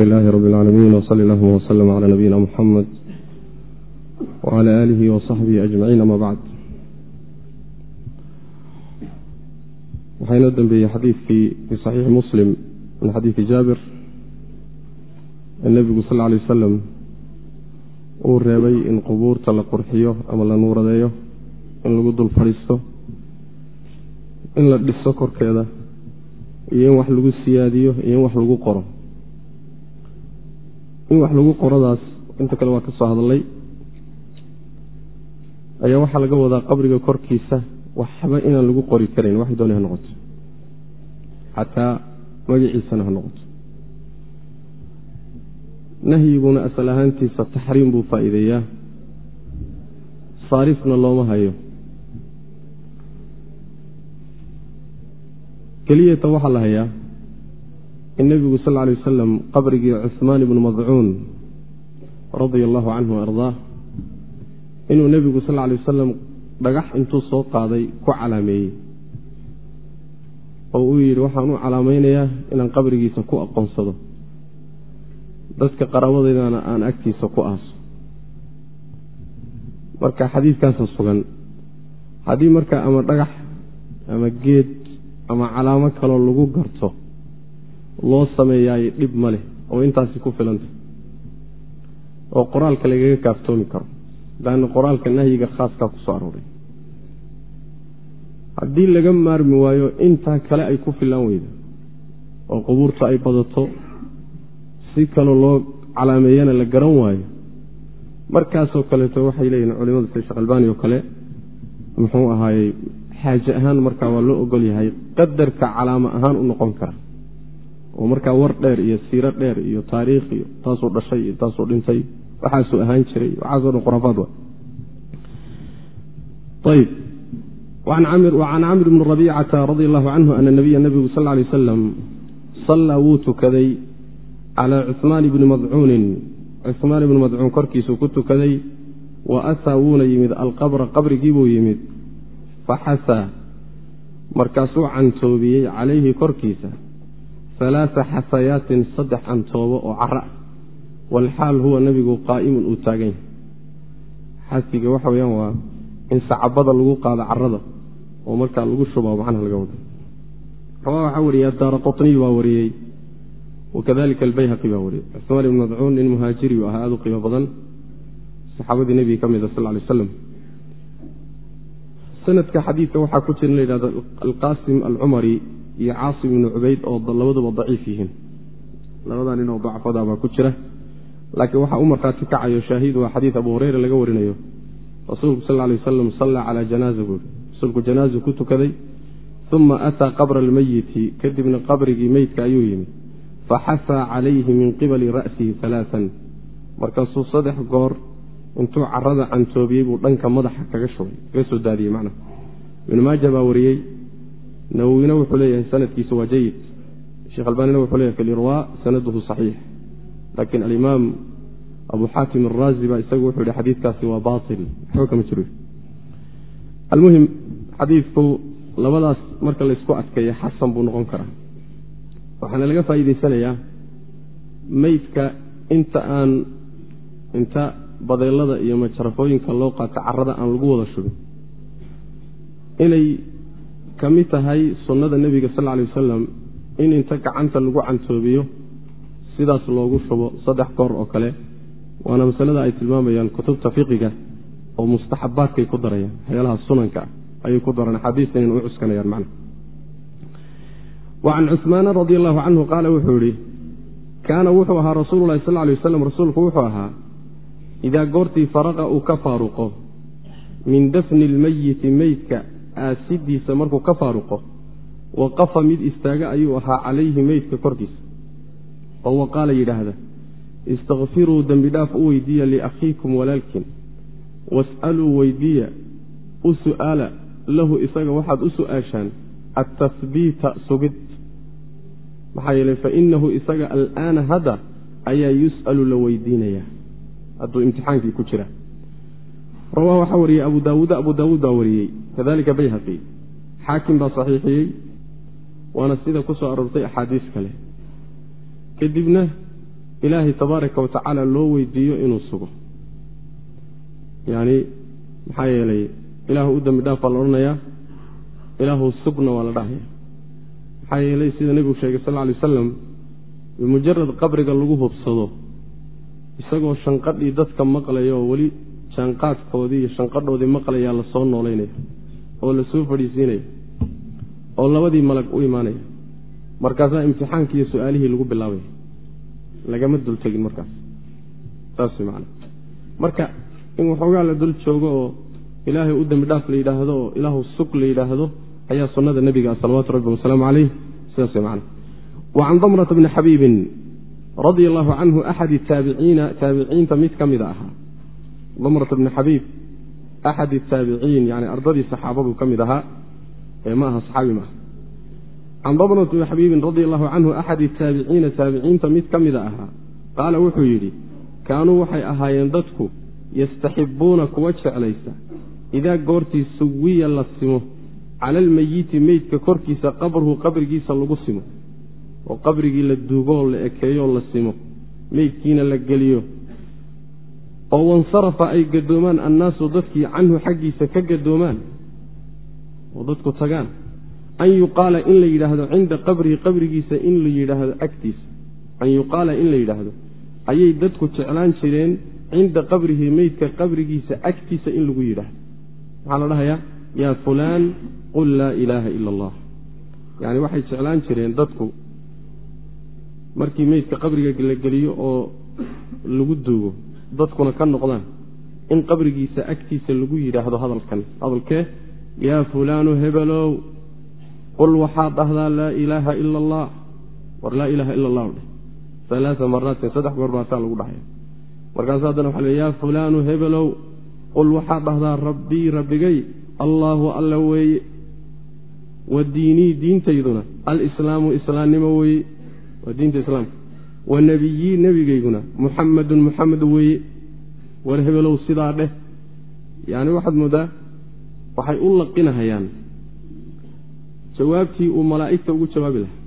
لله رب العالمين وصلى الله وسلم على نبينا محمد وعلى آله وصحبه أجمعين أما بعد waxaynoo dembeeyey xadiidkii fi saxiixi muslim min xadiidi jaabir ee nebigu sal alay wasalam uu reebay in qubuurta la qurxiyo ama la nuuradeeyo in lagu dul fadhiisto in la dhiso korkeeda iyo in wax lagu siyaadiyo iyo in wax lagu qoro in wax lagu qoradaas inta kale waa ka soo hadalay ayaa waxaa laga wadaa qabriga korkiisa waxba inaan lagu qori karayn waxay doonay ha noqoto. Xataa magaciisana ha noqoto. Nahyiguna asal ahaantiisa taxriim buu faa'iideeyaa. Saarifna looma hayo. Keliyata waxaa la hayaa in nebigu sal alay wasalam qabrigii cuhmaan ibnu madcuun radia allahu canhu ardaah inuu nebigu sal alay wasalam dhagax intuu soo qaaday ku calaameeyey. Oo uu yidhi waxaan u calaamaynayaa inaan qabrigiisa ku aqoonsado. Dadka qaraabadeydana aan agtiisa ku aaso. Marka xadiidkaasa sugan haddii marka ama dhagax ama geed ama calaamo kaloo lagu garto loo sameeyaay dhib ma leh oo intaasi ku filanta. oo qoraalka lagaga kaaftoomi karo. Laanna qoraalka nahyiga khaaskaa ku soo arooray. Haddii laga maarmi waayo intaa kale ay ku filaan weyda oo qubuurta ay badato si kaloo loo calaameeyana la garan waayo markaasoo kaleeto waxay leeyihiin culimadu sida sheekh albaani oo kale muxuu ahaayey xaaje ahaan markaa waa loo ogol yahay qadarka calaamo ahaan u noqon kara oo markaa war dheer iyo siiro dheer iyo taariikh iyo taasuu dhashay iyo taasuu dhintay waxaasuu ahaan jiray. Waxaaso dhan khuraafaad wacan camr bni rabicata radi allahu canhu ana nabiya nabigu sal lay wasalam sallaa wuu tukaday calaa cuhmaan ibni madcuunin. Cuhmaan ibni madcuun korkiisuu ku tukaday wa ataa wuuna yimid alqabra qabrigiibuu yimid faxasaa markaasuu cantoobiyey calayhi korkiisa alaaa xasayaatin saddex cantoobo oo cara walxaal huwa nebigu qaa'imun uu taagan yahay xasiga waxa weyaan waa in sacabada lagu qaado carada oo markaa lagu shuba macnaha laga wado rawaa waxaa wariyey addaara qطniy baa wariyey wakadalika albayhaqi baa wariyey cuثmaan ibn madcuun nin muhaajiri u ahaa aad u qiimo badan saxaabadii nebiga ka mida sal lay aslam sanadka xadiidka waxaa ku jira la yidhahdo alqasim alcumari iyo caasim ibnu cubayd oo labaduba daciif yihiin. Labadaa nin oo dacfada baa ku jira. Laakiin waxaa u markhaati kacayo shaahid waa xadiid abu hureyra laga warinayo. Rasuulku sal lay wasalam sallaa calaa janaaza buui rasuulku janaazu ku tukaday. Uma ataa qabra almeyiti kadibna qabrigii meydka ayuu yimid faxasaa calayhi min qibali ra'sihi alaaan markaasuu saddex goor intuu carada cantoobiyey buu dhanka madaxa kaga shubay kaga soo daadiyey macnaha. Ibnu maaja baa wariyey nawowina wuxuu leeyahay sanadkiisa waa jayid sheekh albaanina wuxuu leeyahy fi lirwaa sanaduhu saxiix. Laakiin alimaam abu xaakim araazi baa isagu wuxuu yihi xadiidkaasi waa bail waxba kama jiro almuhim xadiidku labadaas marka laysku adkeeya xasan buu noqon karaa. Waxaana laga faa'iideysanayaa meydka inta aan inta badeelada iyo majarafooyinka loo qaato carada aan lagu wada shubin ka mid tahay sunnada nebiga sal lay wasalam in inta gacanta lagu cantoobiyo sidaas loogu shubo saddex goor oo kale waana masalada ay tilmaamayaan kutubta fiqiga oo mustaxabaadkay ku darayaan waxyaalaha sunanka ayay ku daraan axaadiista u cuskanayaan macna. Wa can cuhmaana radi allahu canhu qaala wuxuu yihi kaana wuxuu ahaa rasuululahi sal lay wasalam rasuulku wuxuu ahaa idaa goortii faraqa uu ka faaruqo min dafni ilmeyiti meydka aasidiisa markuu ka faaruqo waqafa mid istaaga ayuu ahaa calayhi meydka korkiisa oo waqaala yidhaahda istakfiruu dembi dhaaf u weydiiya liakhiikum walaalkiin was'aluu weydiiya u su'aala lahu isaga waxaad u su'aashaan atahbiita sugid. Maxaa yeeley fainahu isaga al'aana hadda ayaa yus'alu la weydiinayaa. Hadduu imtixaankii ku jira rawah waxaa wariyey abu daawuud abu daawuud baa wariyey. Kadalika bayhaqi. Xaakim baa saxiixiyey. Waana sida ku soo aroortay axaadiis kale. Kadibna ilaahay tabaaraka wa tacaala loo weydiiyo inuu sugo. Yani maxaa yeelay ilaahu u dembi dhaaf baa la odhanayaa ilaahu sugna waa la dhahaya maxaa yeelay sida nebigu sheegay sal lay wasalam bimujarad qabriga lagu hubsado isagoo shanqadhii dadka maqlaya oo weli jaanqaadkoodii iyo shanqadhoodii maqlayaa la noolaynaya oo la soo fadhiisiinaya oo labadii malag u imaanaya. Markaasaa imtixaankii iyo su'aalihii lagu bilaabaya lagama dul tegin markaas saas man marka in waxoogaa la dul joogo oo ilaahay u dembi dhaaf la yidhaahdo oo ilaahu sug la yidhaahdo ayaa sunnada nebiga salawaatu rabbi wasalaamu caleyh sidaas man wa can damrata bni xabiibin radia allahu canhu axadi taabiciina taabiciinta mid ka mida ahaa damrata bni xabiib axad taabiciin yani ardadii saxaabadu ka mid ahaa ee ma aha saxaabi maaha can damrata bni xabiibin radia allahu canhu axadi taabiciina taabiciinta mid ka mida ahaa qaala wuxuu yidhi kaanuu waxay ahaayeen dadku yastaxibuuna kuwa jeclaysa idaa goortii suwiya la simo cala almeyiti meydka korkiisa qabruhu qabrigiisa lagu simo oo qabrigii la duugoo la ekeeyoo la simo meydkiina la geliyo oo wansarafa ay gadoomaan annaasu dadkii canhu xaggiisa ka gadoomaan oo dadku tagaan an yuqaala in la yidhaahdo cinda qabrihi qabrigiisa in la yidhaahdo agtiisa an yuqaala in la yidhaahdo ayay dadku jeclaan jireen cinda qabrihi meydka qabrigiisa agtiisa in lagu yidhaahdo. Maxaa la dhahayaa yaa fulaan qul laa ilaaha ila allah. Yacni waxay jeclaan jireen dadku markii meydka qabriga la geliyo oo lagu duugo dadkuna ka noqdaan in qabrigiisa agtiisa lagu yidhaahdo hadalkan. Hadalkee yaa fulaanu hebelow qul waxaad dhahdaa laa ilaaha ila allah war laa ilaaha ila allah alaaa maraatin saddex goor baasaa lagu dhahaya. Markaas haddana waxa le yaa fulaanu hebelow qul waxaad dhahdaa rabbii rabbigay allaahu alla weeye. Wa diinii diintayduna alislaamu islaamnimo weeye. Waa diinta islaamka wa nebiyii nebigayguna. Muxamadun muxamed weeye. War hebelow sidaa dheh. Yani waxaad moodaa waxay u laqinahayaan. Jawaabtii uu malaa'igta ugu jawaabi lahaa.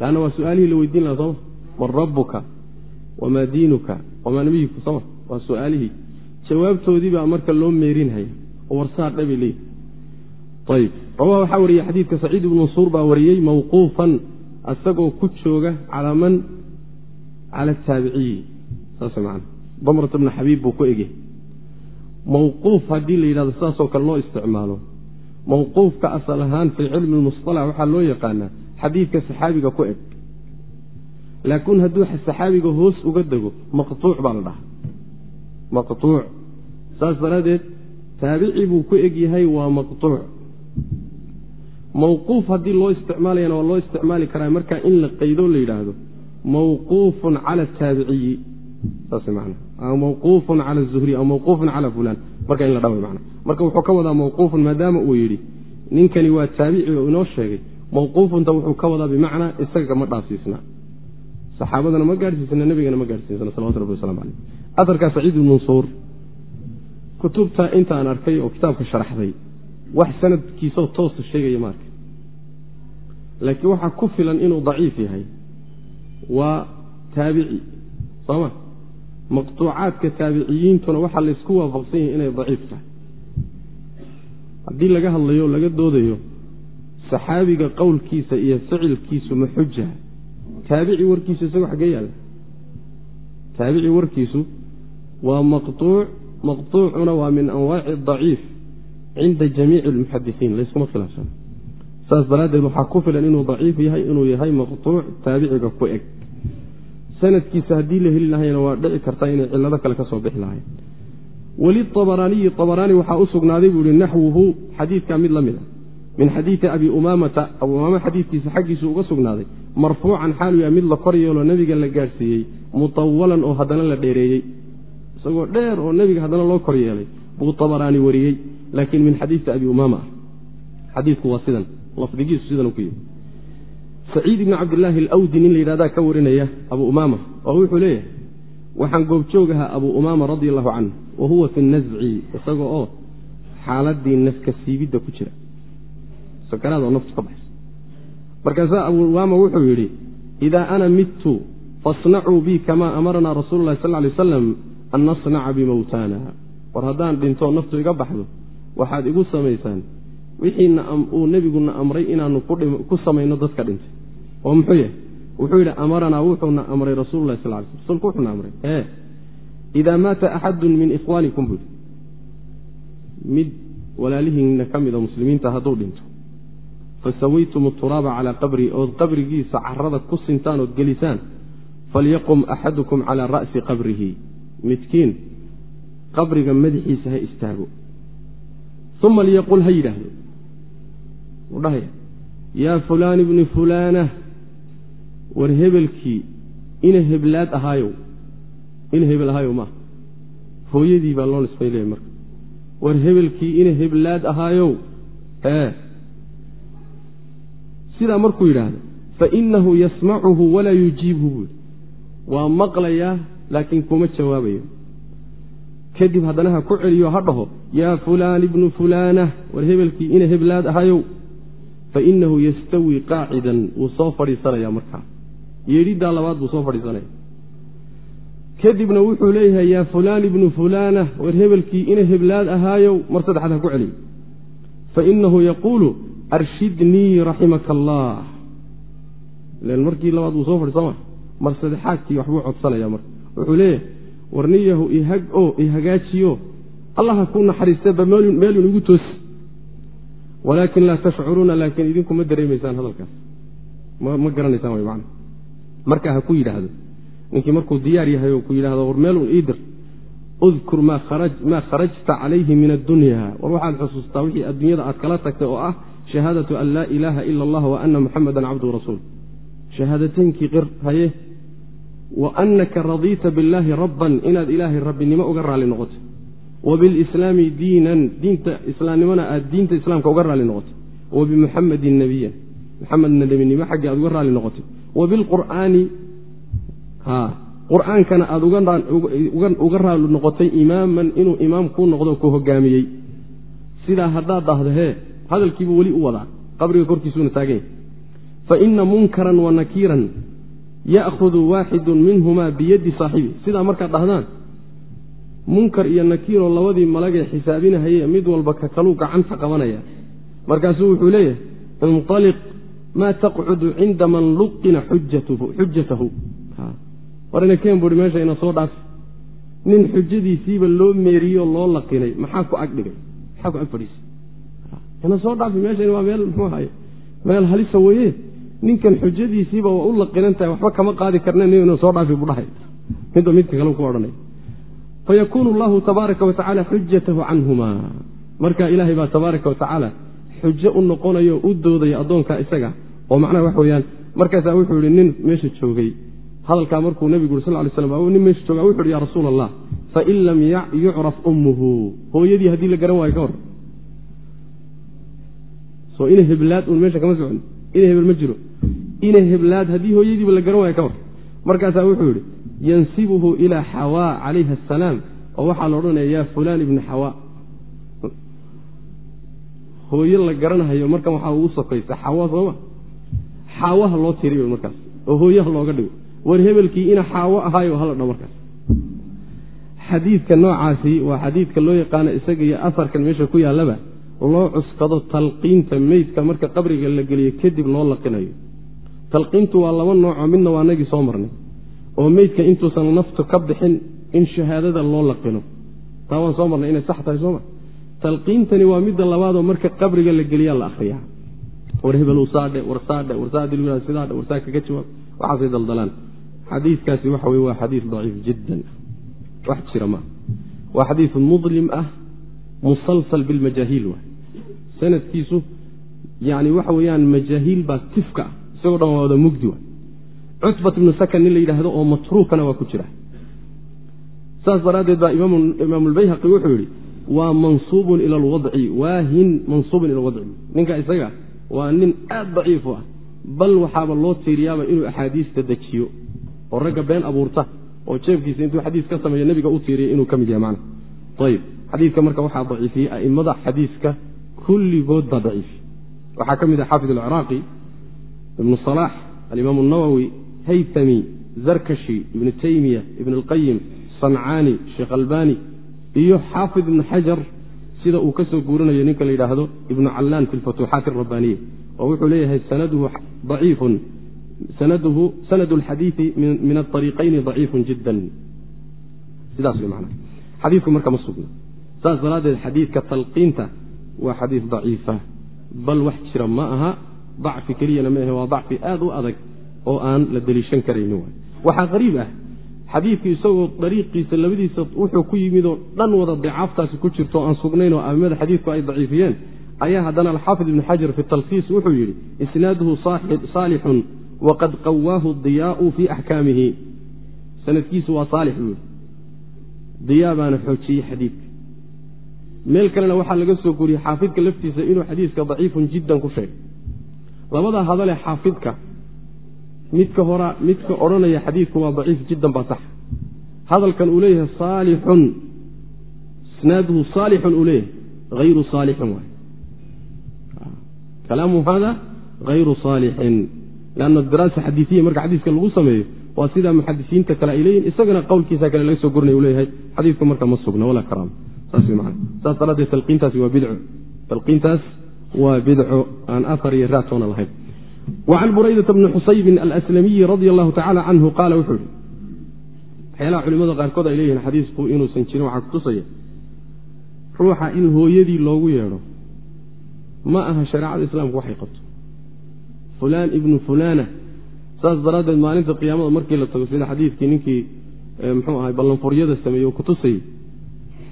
Lanna waa su'aalihii la weydiin lahaa sooma man rabbuka wamaa diinuka wamaa nabiyuka. Sooma waa su'aalihii. Jawaabtoodii baa marka loo meerinhaya oo warsaa dhabay leeyihi ayib rawaa waxaa wariyey xadiidka saciid ibnu mansuur baa wariyey mawquufan asagoo ku jooga calaa man cala man damrat bna xabiib buu ku egey mawquuf haddii la yidhahdo sidaasoo kale loo isticmaalo mawquufka asal ahaan fii cilmi lmusalax waxaa loo yaqaanaa xadiidka saxaabiga ku eg laakiin hadduu saxaabiga hoos uga dego maqtuuc baa la dhahaa maqtuuc saas daraaddeed taabici buu ku eg yahay waa maqtuuc mawquuf haddii loo isticmaalayana waa loo isticmaali karaa marka in la qaydo la yidhaahdo mawquufun cala man aw mawquufun cala zuhri aw mawquufun cala fulan marka in la dhawa man marka wuxuu ka wadaa mawquufun maadaama uu yidhi ninkani waa taabici oo inoo sheegay mawquufunta wuxuu ka wadaa bimacnaa isaga ma dhaafsiisna. Saxaabadana ma gaadhsiisna nebigana ma gaadhsiisna salawatu rabbi waslamu caleyh aarkaa saciid ibn kutubta intaan arkay oo kitaabka sharaxday wax sanadkiisoo toosa sheegaya ma arkay. Laakiin waxaa ku filan inuu daciif yahay waa taabici sooma maqtuucaadka taabiciyiintuna waxaa laysku waafaqsan yahay inay daciif tahay. Haddii laga hadlayo o laga doodayo saxaabiga qowlkiisa iyo ficilkiisu ma xuja taabici warkiisu isago xaggee yaalla. Taabici warkiisu waa maqtuuc maqtuucuna waa min anwaaci daciif cinda jamiici almuxadisiin layskuma khilaafsano saas daraaddeed waxaa ku filan inuu daciif yahay inuu yahay maqtuuc taabiciga ku eg. Sanadkiisa haddii la heli lahayna waa dhici karta inay cilado kale ka soo bixi lahayn weli abaraaniyi abaraani waxaa u sugnaaday buu ihi naxwuhu xadiidka mid la mid a min xadiidi abi umaamata. Abu umaama xadiidkiisa xaggiisu uga sugnaaday marfuucan xaalu yahay mid la kor yeeloo nebiga la gaadhsiiyey mutawalan oo haddana la dheereeyey. Isagoo dheer oo nebiga haddana loo kor yeelay buu abaraani wariyey laakiin min xadiidi abi umaama ah. Xadiidku waa sidan lafdigiisu sidan ku yimi saciid ibni cabdilaahi alawdi nin la yidhahdaa ka warinaya abu umaama oo wuxuu leeyahay waxaan goobjoogahaa abu umaama radi allahu canhu wa huwa fi nasci isaga oo xaaladii nafka siibidda ku jira. Sakaraad oo naftu ka baxaysa. Markaasaa abu umaama wuxuu yidhi idaa ana midtu fasnacuu bi kamaa amaranaa rasuulu lahi sal lay aslam an nasnaca bimowtaana war haddaan dhintoo naftu iga baxdo waxaad igu samaysaan wixiina uu nebiguna amray inaanu ku samayno dadka dhintay. Oo muxuu yahay? Wuxuu yidhi amaranaa wuxuuna amray rasuulu lahi sal lay sl rsulku wuxuuna amray. E idaa maata axadun min ikhwaanikum buu yidhi. Mid walaalihiinna ka mida muslimiinta hadduu dhinto. Fasawaytum turaaba calaa qabrii ood qabrigiisa carada ku sintaan ood gelisaan falyaqum axadukum calaa ra'si qabrihi. Midkiin qabriga madaxiisa ha istaago. Uma liyaqul ha yidhaahdo u dhahaya yaa fulaan ibni fulaana war hebelkii ina heblaad ahaayow ina hebel ahaayow maaha hooyadii baa loo nisbay marka. War hebelkii ina heblaad ahaayow ee sidaa markuu yidhaahdo fainahu yasmacuhu walaa yujiibhu buu yidhi. Waa maqlayaa laakiin kuma jawaabayo. Kadib haddana ha ku celiyo ha dhaho yaa fulaan ibnu fulaana war hebelkii ina heblaad ahayow fainahu yastawii qaacidan wuu soo fadhiisanaya markaa yeedhiddaa labaad buu soo fadhiisanaya. Kadibna wuxuu leeyahay yaa fulaan ibnu fulaana war hebelkii ina heblaad ahaayow mar saddexaad ha ku celiyo fainahu yaquulu arshidnii raximaka allah markii labaad buu soo fadhiisama mar saddexaadkii waxbuu codsanaya marka. Wuxuu leeyahay warniyahu ihag o ihagaajiyo allaha ku naxariistaba meelun igu toosi walaakin laa tashcuruuna laakiin idinku ma dareemaysaan hadalkaas. Ma garanaysaan way man marka ha ku yidhaahdo ninkii markuu diyaar yahay oo ku yidhahdo war meelun iidir udkur maa kharajta calayhi min addunya. War waxaad xusuustaa wixii adduunyada aad kala tagtay oo ah shahaadatu an laa ilaaha ila allah wa ana muxamadan cabdu rasuul. Shahaadateynkii qir haye wa anaka radiita billaahi rabban inaad ilaahay rabbinimo uga raalli noqotay wa bilislaami diinan diinta islaamnimona aad diinta islaamka uga raalli noqotay wa bimuxamadin nebiyan muxamedna nebinimo xaggii aad uga raalli noqotay wa bilqur'aani qur'aankana aad uga raalli noqotay imaaman inuu imaam kuu noqdo ku hogaamiyey sidaa haddaad dhahdo hee hadalkiibuu weli u wadaa qabriga korkiisuuna taagan yahy fa ina munkaran wa nakiiran ya'hudu waaxidun minhumaa biyaddi saaxibi sidaa markaad dhahdaan munkar iyo nakiiroo labadii malagee xisaabinahaye mid walba ka kaluu gacanta qabanaya. Markaasuu wuxuu leeyahay inaliq maa taqcudu cinda man luqina xujatahu warina keen buui meesha ina soo dhaafi nin xujadiisiiba loo meeriyo loo laqinay maxaa ku agdhigay maxaa ku ag fadhiisay ina soo dhaafi meeshan waa meel muxuu ahaye meel halisa weye ninkan xujadiisiiba waa u laqinan tahay waxba kama qaadi karna nin soo dhaafi buu dhahay. Midba midka kale ku odhanay fayakuunu allahu tabaaraka wa tacaala xujatahu canhuma marka ilaahay baa tabaaraka wa tacaala xujo u noqonayo u doodaya addoonka isaga oo macnaha wax weeyaan markaasaa wuxuu yihi nin meesha joogay hadalkaa markuu nebigu yuri sal lay slam nin meesha jooga wuxu uhi ya rasuula allah fain lam yucraf ummuhu hooyadii haddii la garan waayo ka hor soo ina heblaad uun meesha kama socon ina hebel ma jiro ina heblaad haddii hooyadiiba la garan waayo ka hor markaasaa wuxuu yidhi yansibuhu ilaa xawaa calayha asalaam oo waxaa la odhanaya yaa fulaan ibni xawaa hooyo la garanahayo markan waxaa ugu sokaysa xawa sooma? Xaawaha loo tiriyo markaas oo hooyaha looga dhigo. War hebelkii ina xaawo ahaayo hala dha markaas. Xadiidka noocaasi waa xadiidka loo yaqaano isaga iyo afarkan meesha ku yaallaba loo cuskado talqiinta meydka marka qabriga la geliyo kadib loo laqinayo. Talqiintu waa laba noocoo midna waa nagii soo marnay oo meydka intuusan naftu ka bixin in shahaadada loo laqino. Taa waan soo marnay inay sax tahay sooma talqiintani waa midda labaadoo marka qabriga la geliyaa la akriyaa war hebel saadhe war saadhe war saadil sidaadhe war saa kaga jawaab. Waxaasay daldalaan. Xadiidkaasi waxa weye waa xadiid daciif jiddan. Wax jira maa waa xadiid mudlim ah musalsal bilmajaahiil waay. Sanadkiisu yani waxa weeyaan majaahiil baa tifka ah. Isagoo dhan waa wada mugdi waay cutbat ibnu sakan nin la yidhaahdo oo matruukana waa ku jira. Saas daraaddeed baa imaamulbayhaqi wuxuu yidhi waa mansuubun ila alwadci waahin mansuubun ila alwadci ninka isaga waa nin aad daciif u ah bal waxaaba loo tiiriyaaba inuu axaadiista dejiyo oo ragga been abuurta oo jeebkiisa intuu xadiis ka sameeyo nebiga u tiiriyay inuu ka mid yahay macna. Ayib xadiidka marka waxaa daciifiyey a'immada xadiiska kulligood baa daciifiye waxaa ka mid ah xaafid alciraaqi ibnu salaax alimaam اnawowi haytami zarkashi ibnu taymiya ibn alqayim sancaani sheekh albani iyo xaafid ibnu xajar sida uu ka soo guurinayo ninka la yidhaahdo ibnu callaan fi lfutuuxaati arabbaniya oo wuxuu leeyahay sanaduhu sanadu alxadiidi min aariiqayni daciifun jiddan. Sidaas way macnaha. Xadiidku marka ma sugna saas daraaddeed xadiidka talqiinta waa xadiid daciifa. Bal wax jira ma aha dacfi keliyana maahe waa dacfi aad u adag oo aan la deliishan karaynin waxaa qariib ah xadiidku isagoo dariiqiisa labadiisa wuxuu ku yimid oo dhan wada dicaaftaasi ku jirto o aan sugnayn oo aimada xadiidku ay daciifiyeen ayaa haddana alxaafid ibnu xajar fi talkiis wuxuu yidhi isnaaduhu saalixun waqad qawaahu diyaau fii axkaamihi. Sanadkiisu waa saalix buu yidhi. Diyaa baana xoojiyey xadiidka. Meel kalena waxaa laga soo guriyey xaafidka laftiisa inuu xadiiska daciifun jiddan ku sheegay. Labadaa hadale xaafidka midka hora midka odhanaya xadiidku waa daciif jiddan baa sax. Hadalkan uu leeyahay saalixun isnaaduhu saalixun uu leeyahay hayru saalixin waay kalaamu hada hayru saalixin. Lanna daraasa xadiiiya marka xadiiska lagu sameeyo waa sidaa muxadisiinta kale ay leeyihiin isagana qowlkiisa kale laga soo gorinay u leeyahay xadiidku marka ma sugna walaa karaama saas wy man saas daraaddeed talqiintaasi waa bidco. Talqiintaas waa bidco aan afar iyo raatoona lahayn wacan buraydata bni xusaybin alslamiyi radia allahu tacala canhu qaala wuxuu yihi waxyaalaha culimada qaarkood ay leeyihiin xadiisku inuusan jirin waxaa kutusaya ruuxa in hooyadii loogu yeedho ma aha shareecada islaamku waxay qabto. Fulaan ibnu fulaana saas daraaddeed maalinta qiyaamada markii la tago sida xadiidkii ninkii mxuu ahay ballanfuryada sameeyey oo kutusayay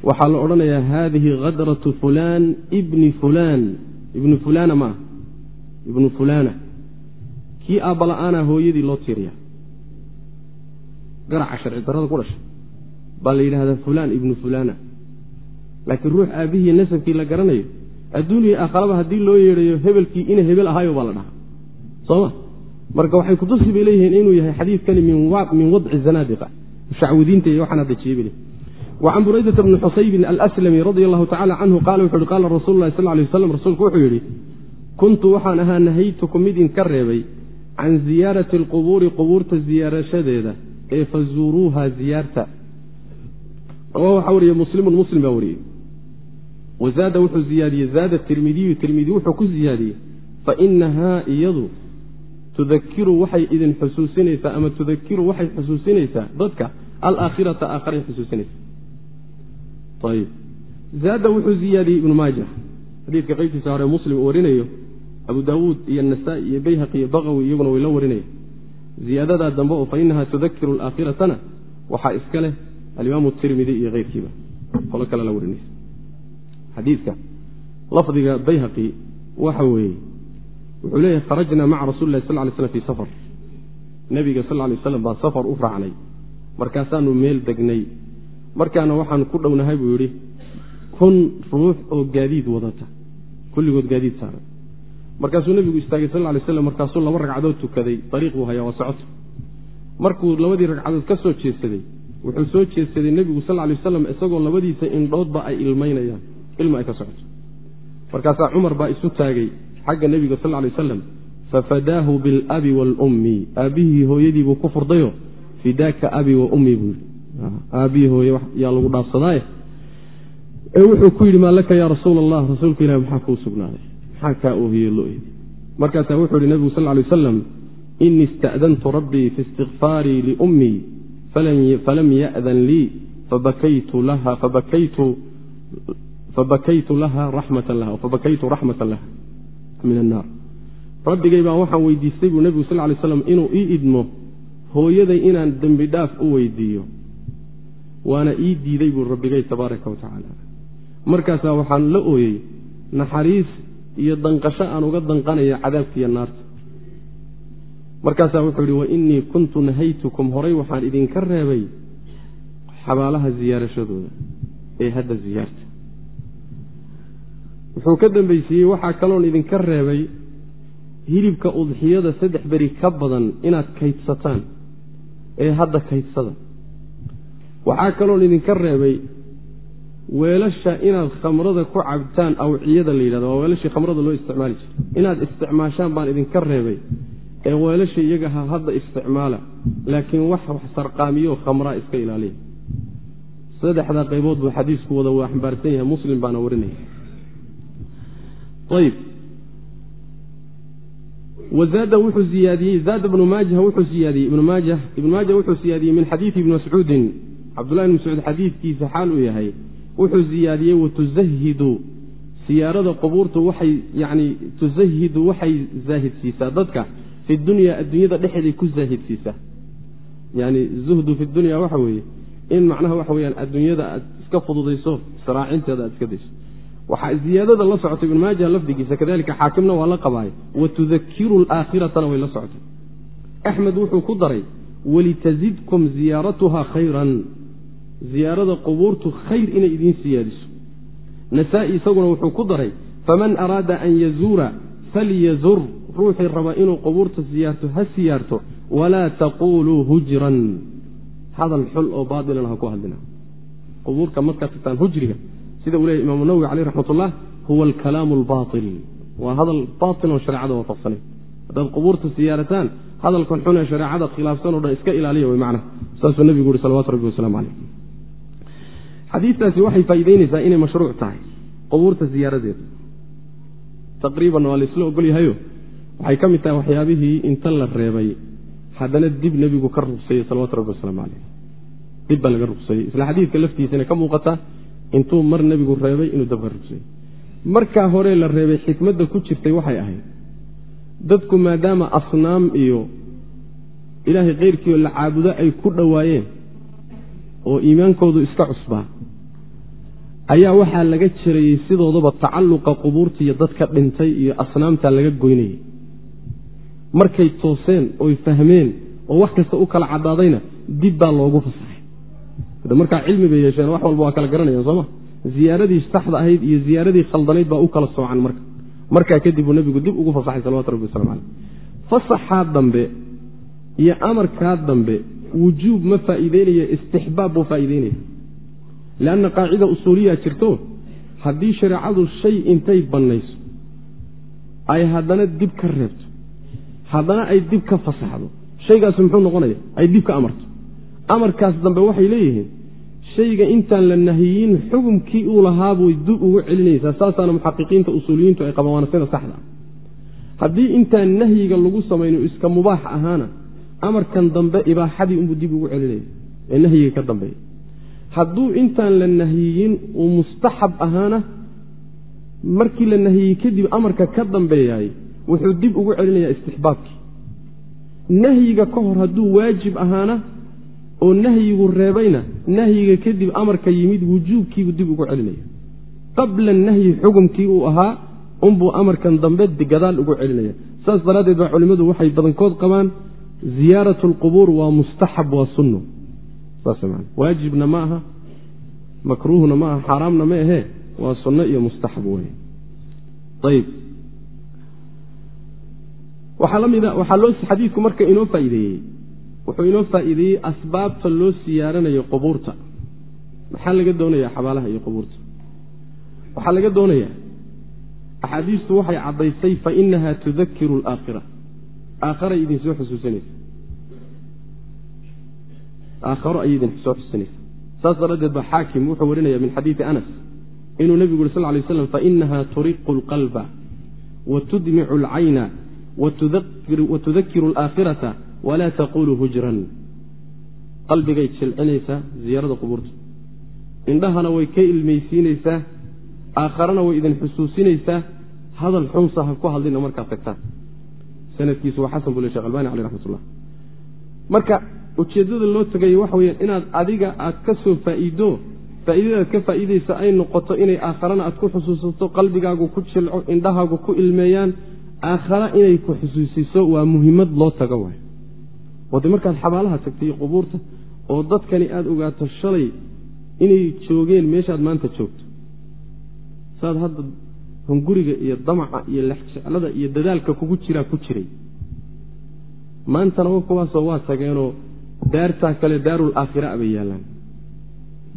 waxaa la odhanayaa haadihi hadratu fulaan ibni fulaan ibnu fulaana ma aha ibnu fulaana kii aabbala-aanaa hooyadii loo tiiriya garaca sharci darrada ku dhashay. Baa la yidhahdaa fulaan ibnu fulaana. Laakiin ruux aabbihii nasabkii la garanayo adduuniya aakharaba haddii loo yeedhayo hebelkii ina hebel ahaayo baa la dhahaa. Sooma marka waxay kutusi bay leeyihiin inuu yahay xadiidkani min wadci zanaadiqa shacwadiinta iyo waxaan hadda jeebile wacan buraydata bni xusaybin alslami radia allahu tacala canhu qaala wuxu uhi qaala rasuulu lahi sal lay waslam rasuulku wuxuu yidhi kuntu waxaan ahaa nahaytukum mid inka reebay can ziyaarati alqubuuri qubuurta ziyaarashadeeda ee fazuuruuha ziyaarta waxaa wariye muslimun muslim baa wariyey wazaada wuxuu ziyaadiyey zaada tirmidiyu tirmidi wuxuu ku ziyaadiyey fainahaa iyadu tudakiru waxay idin xusuusinaysaa ama tudakiru waxay xusuusinaysaa dadka alaakhirata aakharay xusuusinaysa ayib zaada wuxuu ziyaadiyey ibnu maaja xadiidka qeybtiisa hore muslim uu warinayo abu daawuud iyo nasaa-i iyo bayhaqi iyo baqawi iyaguna way la warinaya ziyaadadaa dambe oo fainahaa tudakiru alaakhiratana waxaa iska leh alimaamu tirmidi iyo keyrkiiba qolo kale la warinaysa. Xadiidka. Lafdiga bayhaqi waxa weeye wuxuu leeyahay kharajnaa maca rasuli lahi sal lay slam fi safar. Nebiga sal lay waslam baa safar u raacnay. Markaasaanu meel degnay. Markaana waxaan ku dhownahay buu yidhi kun ruux oo gaadiid wadata. Kulligood gaadiid saaran markaasuu nebigu istaagay sal lay slam markaasuu laba ragcadood tukaday. Ariiq buu hayaa waa socoto markuu labadii ragcadood ka soo jeedsaday wuxuu soo jeedsaday nebigu sal lay wasalam isagoo labadiisa indhoodba ay ilmaynayaan ilma ay ka socoto. Markaasaa cumar baa isu taagay xagga nebiga sal lay wasalam fafadaahu bilabi waalummi aabbihii hooyadiibuu ku furdayo fidaaka abi wa ummi buu yidhi. Aabbihii hooye yaa lagu dhaafsadaaye ee wuxuu ku yidhi maa laka yaa rasuula allah rasuulka ilahi maxaa kuu sugnaaday maxaa kaa oohiye lo eedi markaasaa wuxuu yihi nebigu sal lay wasalam inii ista'dantu rabbii fi istikfaarii liummii falam ya'dan lii fabakaytu laha raxmatan laha fabakaytu raxmatan laha min annaar. Rabbigay baan waxaan weydiistay buu nebigu sal lay slam inuu ii idmo hooyaday inaan dembi dhaaf u weydiiyo. Waana ii diiday buu rabbigay tabaaraka wa markaasaa waxaan la ooyey naxariis iyo danqasho aan uga danqanayo cadaabkiiyo naarta. Markaasaa wuxuu yihi wa innii kuntu nahaytukum horay waxaan idinka reebay xabaalaha ziyaarashadooda ee hadda ziyaarta. Wuxuu ka dambaysiiyey waxaa kaloon idinka reebay hilibka udxiyada saddex beri ka badan inaad kaydsataan ee hadda kaydsada waxaa kaloon idinka reebay weelasha inaad khamrada ku cabtaan awciyada la yidhahdo waa weelashii khamrada loo isticmaali jiray. Inaad isticmaashaan baan idinka reebay ee weelasha iyaga ha hadda isticmaala laakiin wax wax sarqaamiyo khamraa iska ilaaliya. Saddexdaa qaybood buu xadiisku wada waa xambaarsan yahay muslim baana warinaya. Ayb wazaada wuxuu ziyaadiyey zaada ibnu maajah wuxuu siyaadiyey ibnu maajah ibnu maajah wuxuu siyaadiyey min xadiidi ibni mascuudin. Cabdullahi ibn mascuud xadiidkiisa xaal uu yahay wuxuu ziyaadiyey watuzahidu siyaarada qubuurtu waxay yani tusahidu waxay zaahidsiisaa dadka. Fi dunya adduunyada dhexeeday ku zaahidsiisaa yani zuhdu fi dunya waxa weeye in macnaha waxa weyaan adduunyada aad iska fududayso israacinteeda aad iska dayso. Waxaa ziyaadada la socotay ibn maaja lafdigiisa kadalika xaakimna waa la qabaay watudakiru laakhiratana way la socotay. Axmed wuxuu ku daray walitazidkum ziyaaratuha khayran ziyaarada qubuurtu khayr inay idiin siyaadiso. Nasaa-i isaguna wuxuu ku daray faman araada an yazuura falyazur. Ruuxii raba inuu qubuurta siyaarto ha siyaarto walaa taquuluu hujran. Hadal xul oo baailan ha ku hadlina. Qubuurka markaad tagtaan hujriga sida uu leeyay imaamu nawowi caleyh raxmatullah huwa alkalaamu albaail waa hadal baail oo shareecada waafaqsanay haddaad qubuurta siyaarataan hadalkan xun ee shareecada khilaafsan o dhan iska ilaaliya way macnaha. Saasuu nebigu yuri salawatu rabbi waslamu caleyh xadiistaasi waxay faa'iideyneysaa inay mashruuc tahay qubuurta siyaaradeeda taqriiban waa laisla ogolyahayo waxay ka mid tahay waxyaabihii inta la reebay. Haddana dib nebigu ka ruqseeyey salawatu rabbi wasalaamu caleyh dib baa laga ruqseeyey isla xadiidka laftiisana ka muuqata intuu mar nebigu reebay inuu dab ka ruqseeyey markaa hore la reebay xikmadda ku jirtay waxay ahayd dadku maadaama asnaam iyo ilaahay keyrkiioo la caabudo ay ku dhowaayeen oo iimaankoodu iska cusbaa ayaa waxaa laga jirayey sidoodaba tacalluqa qubuurta iyo dadka dhintay iyo asnaamta laga goynayay. Markay tooseen oy fahmeen oo wax kasta u kala caddaadayna dib baa loogu fasaxay. De markaa cilmi bay yeesheen wax walba waa kala garanayaan sooma ziyaaradii saxda ahayd iyo ziyaaradii khaldanayd baa u kala soocan marka. Markaa kadib uu nebigu dib ugu fasaxay salawatu rabbi waslamu caleyh fasaxaa dambe iyo amarkaa dambe wujuub ma faa'iideynaya istixbaab buu faa'iideynaya leanna qaacida usuuliyaa jirto haddii shareecadu shay intay bannayso ay haddana dib ka reebto haddana ay dib ka fasaxdo shaygaasi muxuu noqonaya ay dib ka amarto. Amarkaas dambe waxay leeyihiin shayga intaan la nahiyin xukumkii uu lahaabay dib ugu celinaysaa saasaana muxaqiqiinta usuuliyiintu ay qabaan waana sida saxda. Haddii intaan nahyiga lagu samayno iska mubaax ahaana amarkan dambe ibaaxadii unbuu dib ugu celinaya ee nahyiga ka dambeeya. Hadduu intaan la nahyiyin uu mustaxab ahaana markii la nahiyey kadib amarka ka dambeeyaay wuxuu dib ugu celinayaa istixbaabkii. Nahyiga ka hor hadduu waajib ahaana oo nahyigu reebayna nahyiga kadib amarka yimid wujuubkiibuu dib ugu celinaya qabla nahyi xukumkii uu ahaa unbuu amarkan dambe gadaal ugu celinaya saas daraaddeed baa culimmadu waxay badankood qabaan ziyaarat alqubuur waa mustaxab waa sunno waajibna ma aha makruuhna ma aha xaaraamna ma ahee waa sunno iyo mustaxab wey ayb waxaa loo xadiidku marka inoo faa'iideeyey wuxuu inoo faa'iideeyey asbaabta loo siyaaranayo qubuurta maxaa laga doonayaa xabaalaha iyo qubuurta waxaa laga doonayaa axaadiistu waxay caddaysay fa inaha tudakiru alaakhira aakharay idin soo xusuusanaysa aakharo ayay idin soo xusuusanaysa saas daraaddeed baa xaakim wuxuu warinaya min xadiidi anas inuu nebigu yuri sal lay slam fainaha turiqu alqalba wa tudmicu alcayna watudakiru alaakhirata walaa taqulu hujran. Qalbigay jilcinaysaa ziyaarada qubuurta. Indhahana way ka ilmaysiinaysaa aakharana way idin xusuusinaysaa hadal xunsa ha ku hadlina markaad tagtaan sanadkiisu waa xasan bule shekh albani caleh raxmatullah. Marka ujeeddada loo tagayo waxa weyaan inaad adiga aad ka soo faa'iido faa'iidadaad ka faa'iidaysa ay noqoto inay aakharana aad ku xusuusato qalbigaagu ku jilco indhahaagu ku ilmeeyaan aakhara inay ku xusuusiso waa muhiimad loo tago waay wade markaad xabaalaha tagtay qubuurta oo dadkani aada ogaato shalay inay joogeen meeshaad maanta joogto saad hadda hunguriga iyo damaca iyo lexjeclada iyo dadaalka kugu jiraa ku jiray. Maantana kuwaasoo waa tageenoo daartaa kale daarul aakhira abay yaallaan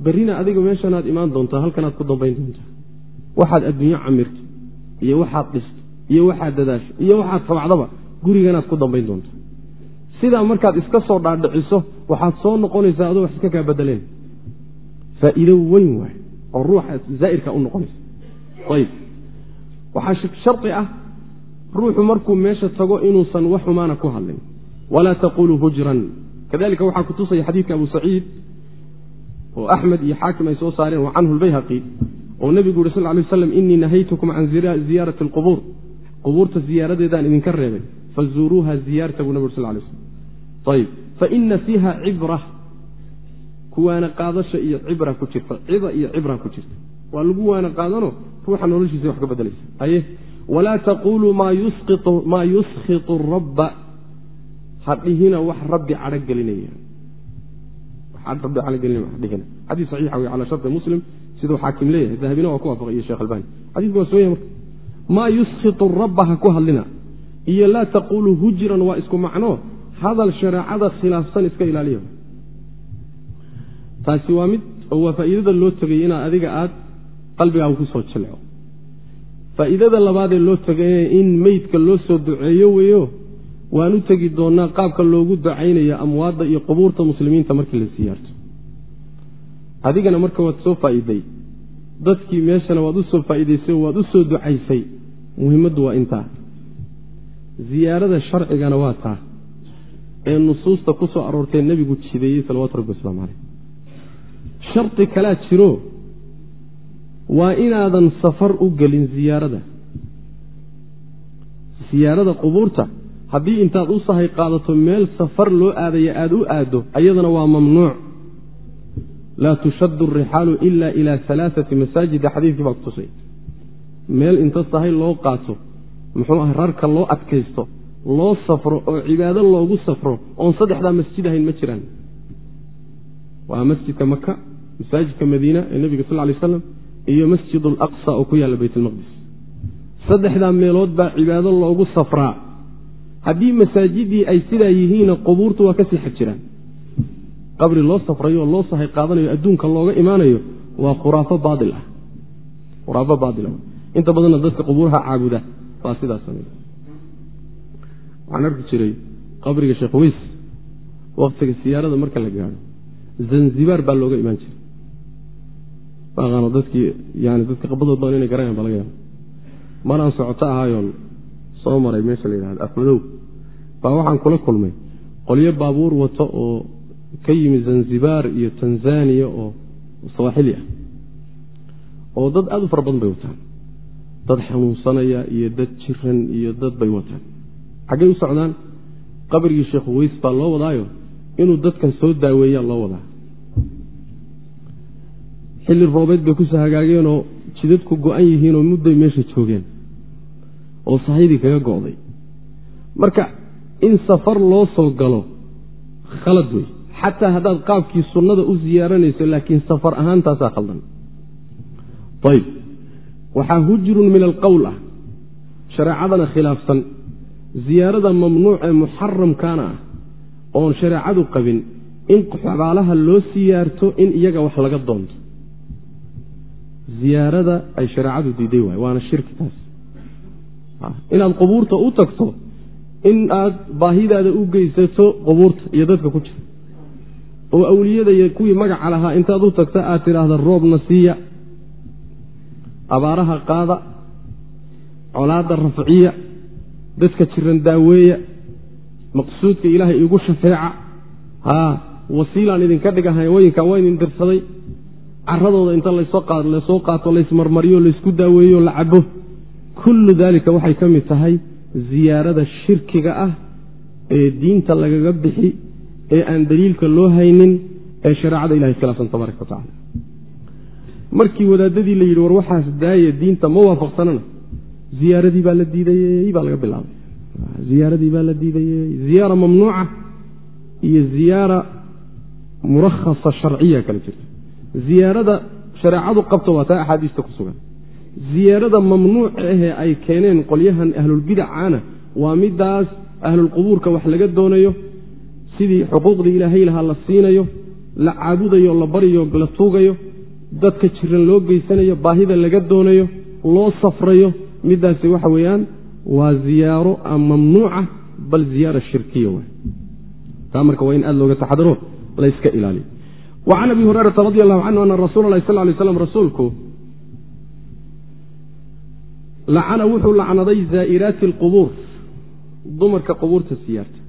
berrina adiga meeshanaad imaan doontaa halkanaad ku dambayn doontaa waxaad adduunyo camirto iyo waxaad dhisto iyo waxaad dadaasho iyo waxaad tabacdaba guriganaad ku dambayn doonta. Sidaa markaad iska soo dhaadhiciso waxaad soo noqonaysaa adoo wax iska kaa bedeleen faa'iido weyn waay oo ruuxa zaa'irka u noqonaysa. Ayib waxaa shardi ah. Ruuxu markuu meesha tago inuusan wax xumaana ku hadlin. Walaa taquluu hujran. Kadalika waxaa kutusaya xadiidka abu saciid oo axmed iyo xaakim ay soo saareen wa canhu lbayhaqi oo nebigu yuri sal ly waslam inii nahaytukum can ziyaarati alqubuur qubuurta ziyaaradeedaan idinka reebay. Fazuuruuha ziyaarta buu nabig ur sal lay slam ayib faina fiiha cibra kuwaana qaadasha iyo cibra ku jirta. Cida iyo cibra ku jirta. Waa lagu waana qaadano ruuxa noloshiisa wax ka bedelaysa. Aye walaa taquluu maa yuskhitu rabba. Hadhihina wax rabbi cadho gelinaya. Rabbi cadhogelinaya xadiis saxiixa wey cala sharti muslim. Siduu xaakim leeyahay dahabina waa ku waafaqay iyo sheekh albani. Xadisku waa sooya marka. Maa yuskhitu rabba ha ku hadlina. Iyo laa taquluu hujran waa isku macno. Hadal shareecada khilaafsan iska ilaaliya taasi waa mid waa faa'iidada loo tegay inaad adiga aad qalbigaaga ku soo jilco faa'iidada labaadee loo tegay in meydka loo soo duceeyo weeyo waan u tegi doonnaa qaabka loogu ducaynayo amwaadda iyo qubuurta muslimiinta markii la siyaarto. Adigana marka waad soo faa'iiday dadkii meeshana waad u soo faa'iidaysay waad u soo ducaysay muhimmaddu waa intaa ziyaarada sharcigana waa taa ee nusuusta ku soo aroortee nebigu jideeyey salawatu rabbi waslamu caleyh shardi kalaa jiro waa inaadan safar u gelin ziyaarada. Siyaarada qubuurta haddii intaad u sahay qaadato meel safar loo aadaya aada u aaddo ayadana waa mamnuuc. Laa tushaddu arixaalu ila ila alaaati masaajida xadiidkii baa kutusay meel inta sahay loo qaato muxuu ah rarka loo adkaysto loo safro oo cibaado loogu safro oon saddexdaa masjid ahayn ma jiraan. Waa masjidka maka masaajidka madiina ee nebiga sal lay slam iyo masjid alaqsa oo ku yaalla bayt almaqdis saddexdaa meelood baa cibaado loogu safraa. Haddii masaajidii ay sidaa yihiinna qubuurtu waa ka sii xag jiraan qabri loo safrayo oo loo sahay qaadanayo adduunka looga imaanayo waa khuraafo baail ah. Khuraafo baail ah. Inta badanna dadka qubuuraha caabuda waa sidaas samey waxaan arki jiray qabriga sheekh weys waktiga siyaarada marka la gaadho zanzibaar baa looga imaan jiray maaqaano dadkii yani dadka qabadoo doon inay garanayan baa laga yaaba maraan socoto ahaayoon soo maray meesha la yidhahdo afmadow baa waxaan kula kulmay. Qolyo baabuur wato oo ka yimi zanzibaar iyo tanzaniya oo sawaaxili ah oo dad aada u fara badan bay wataan. Dad xanuunsanaya iyo dad jiran iyo dad bay wataan. Xaggay u socdaan qabrigii sheekh weys baa loo wadaayo inuu dadkan soo daaweeyaa loo wadaa xilli roobeed bay ku soo hagaageenoo jidadku go-an yihiinoo mudday meesha joogeen oo sahaydii kaga go'day. Marka in safar loo soo galo khalad wey xataa haddaad qaabkii sunnada u siyaaranayso laakiin safar ahaantaasaa khaldan. Ayb waxaa hujrun min alqowl ah. Shareecadana khilaafsan. Ziyaarada mamnuuc ee muxaramkaana ah oon shareecadu qabin in xabaalaha loo siyaarto in iyaga wax laga doonto ziyaarada ay shareecadu diiday waay waana shirki taas. Inaad qubuurta u tagto in aad baahidaada u geysato qubuurta iyo dadka ku jira. Oo awliyada iyo kuwii magaca lahaa intaad u tagta aad tidhaahda roobna siiya. Abaaraha qaada colaadda rafciya dadka jiran daaweeya maqsuudka ilaahay igu shafeeca. Wasiilaan idinka dhiga hawooyinka waa idin dirsaday caradooda inta la soo qaato laysmarmaryo laysku daaweeyo la cabo kullu daalika waxay ka mid tahay ziyaarada shirkiga ah ee diinta lagaga bixi ee aan daliilka loo haynin ee shareecada ilahay khilaafsan tabaaraka wa tacala markii wadaadadii la yidhi war waxaas daaya diinta ma waafaqsanana. Ziyaaradii baa la diidayey baa laga bilaabay. Ziyaaradii baa la diidayey. Ziyaara mamnuuca iyo ziyaara murakhasa sharciya kala jirta ziyaarada shareecadu qabto waa taa axaadiista ku sugan. Ziyaarada mamnuuca ahee ay keeneen qolyahan ahlulbidacana waa midaas ahlulqubuurka wax laga doonayo sidii xuquuqdii ilaahay lahaa la siinayo la caabudayo la baryo la tuugayo dadka jiran loo geysanayo baahida laga doonayo loo safrayo midaasi waxa weeyaan waa ziyaaro mamnuuca bal ziyaara shirkiya waay taa marka waa in aad looga taxadaro layska ilaaliyo can abi hurayrata radi allahu canhu ana rasuula lahi sal lay slam rasuulku lacana wuxuu lacnaday zaa'iraati alqubuur dumarka qubuurta siyaarta.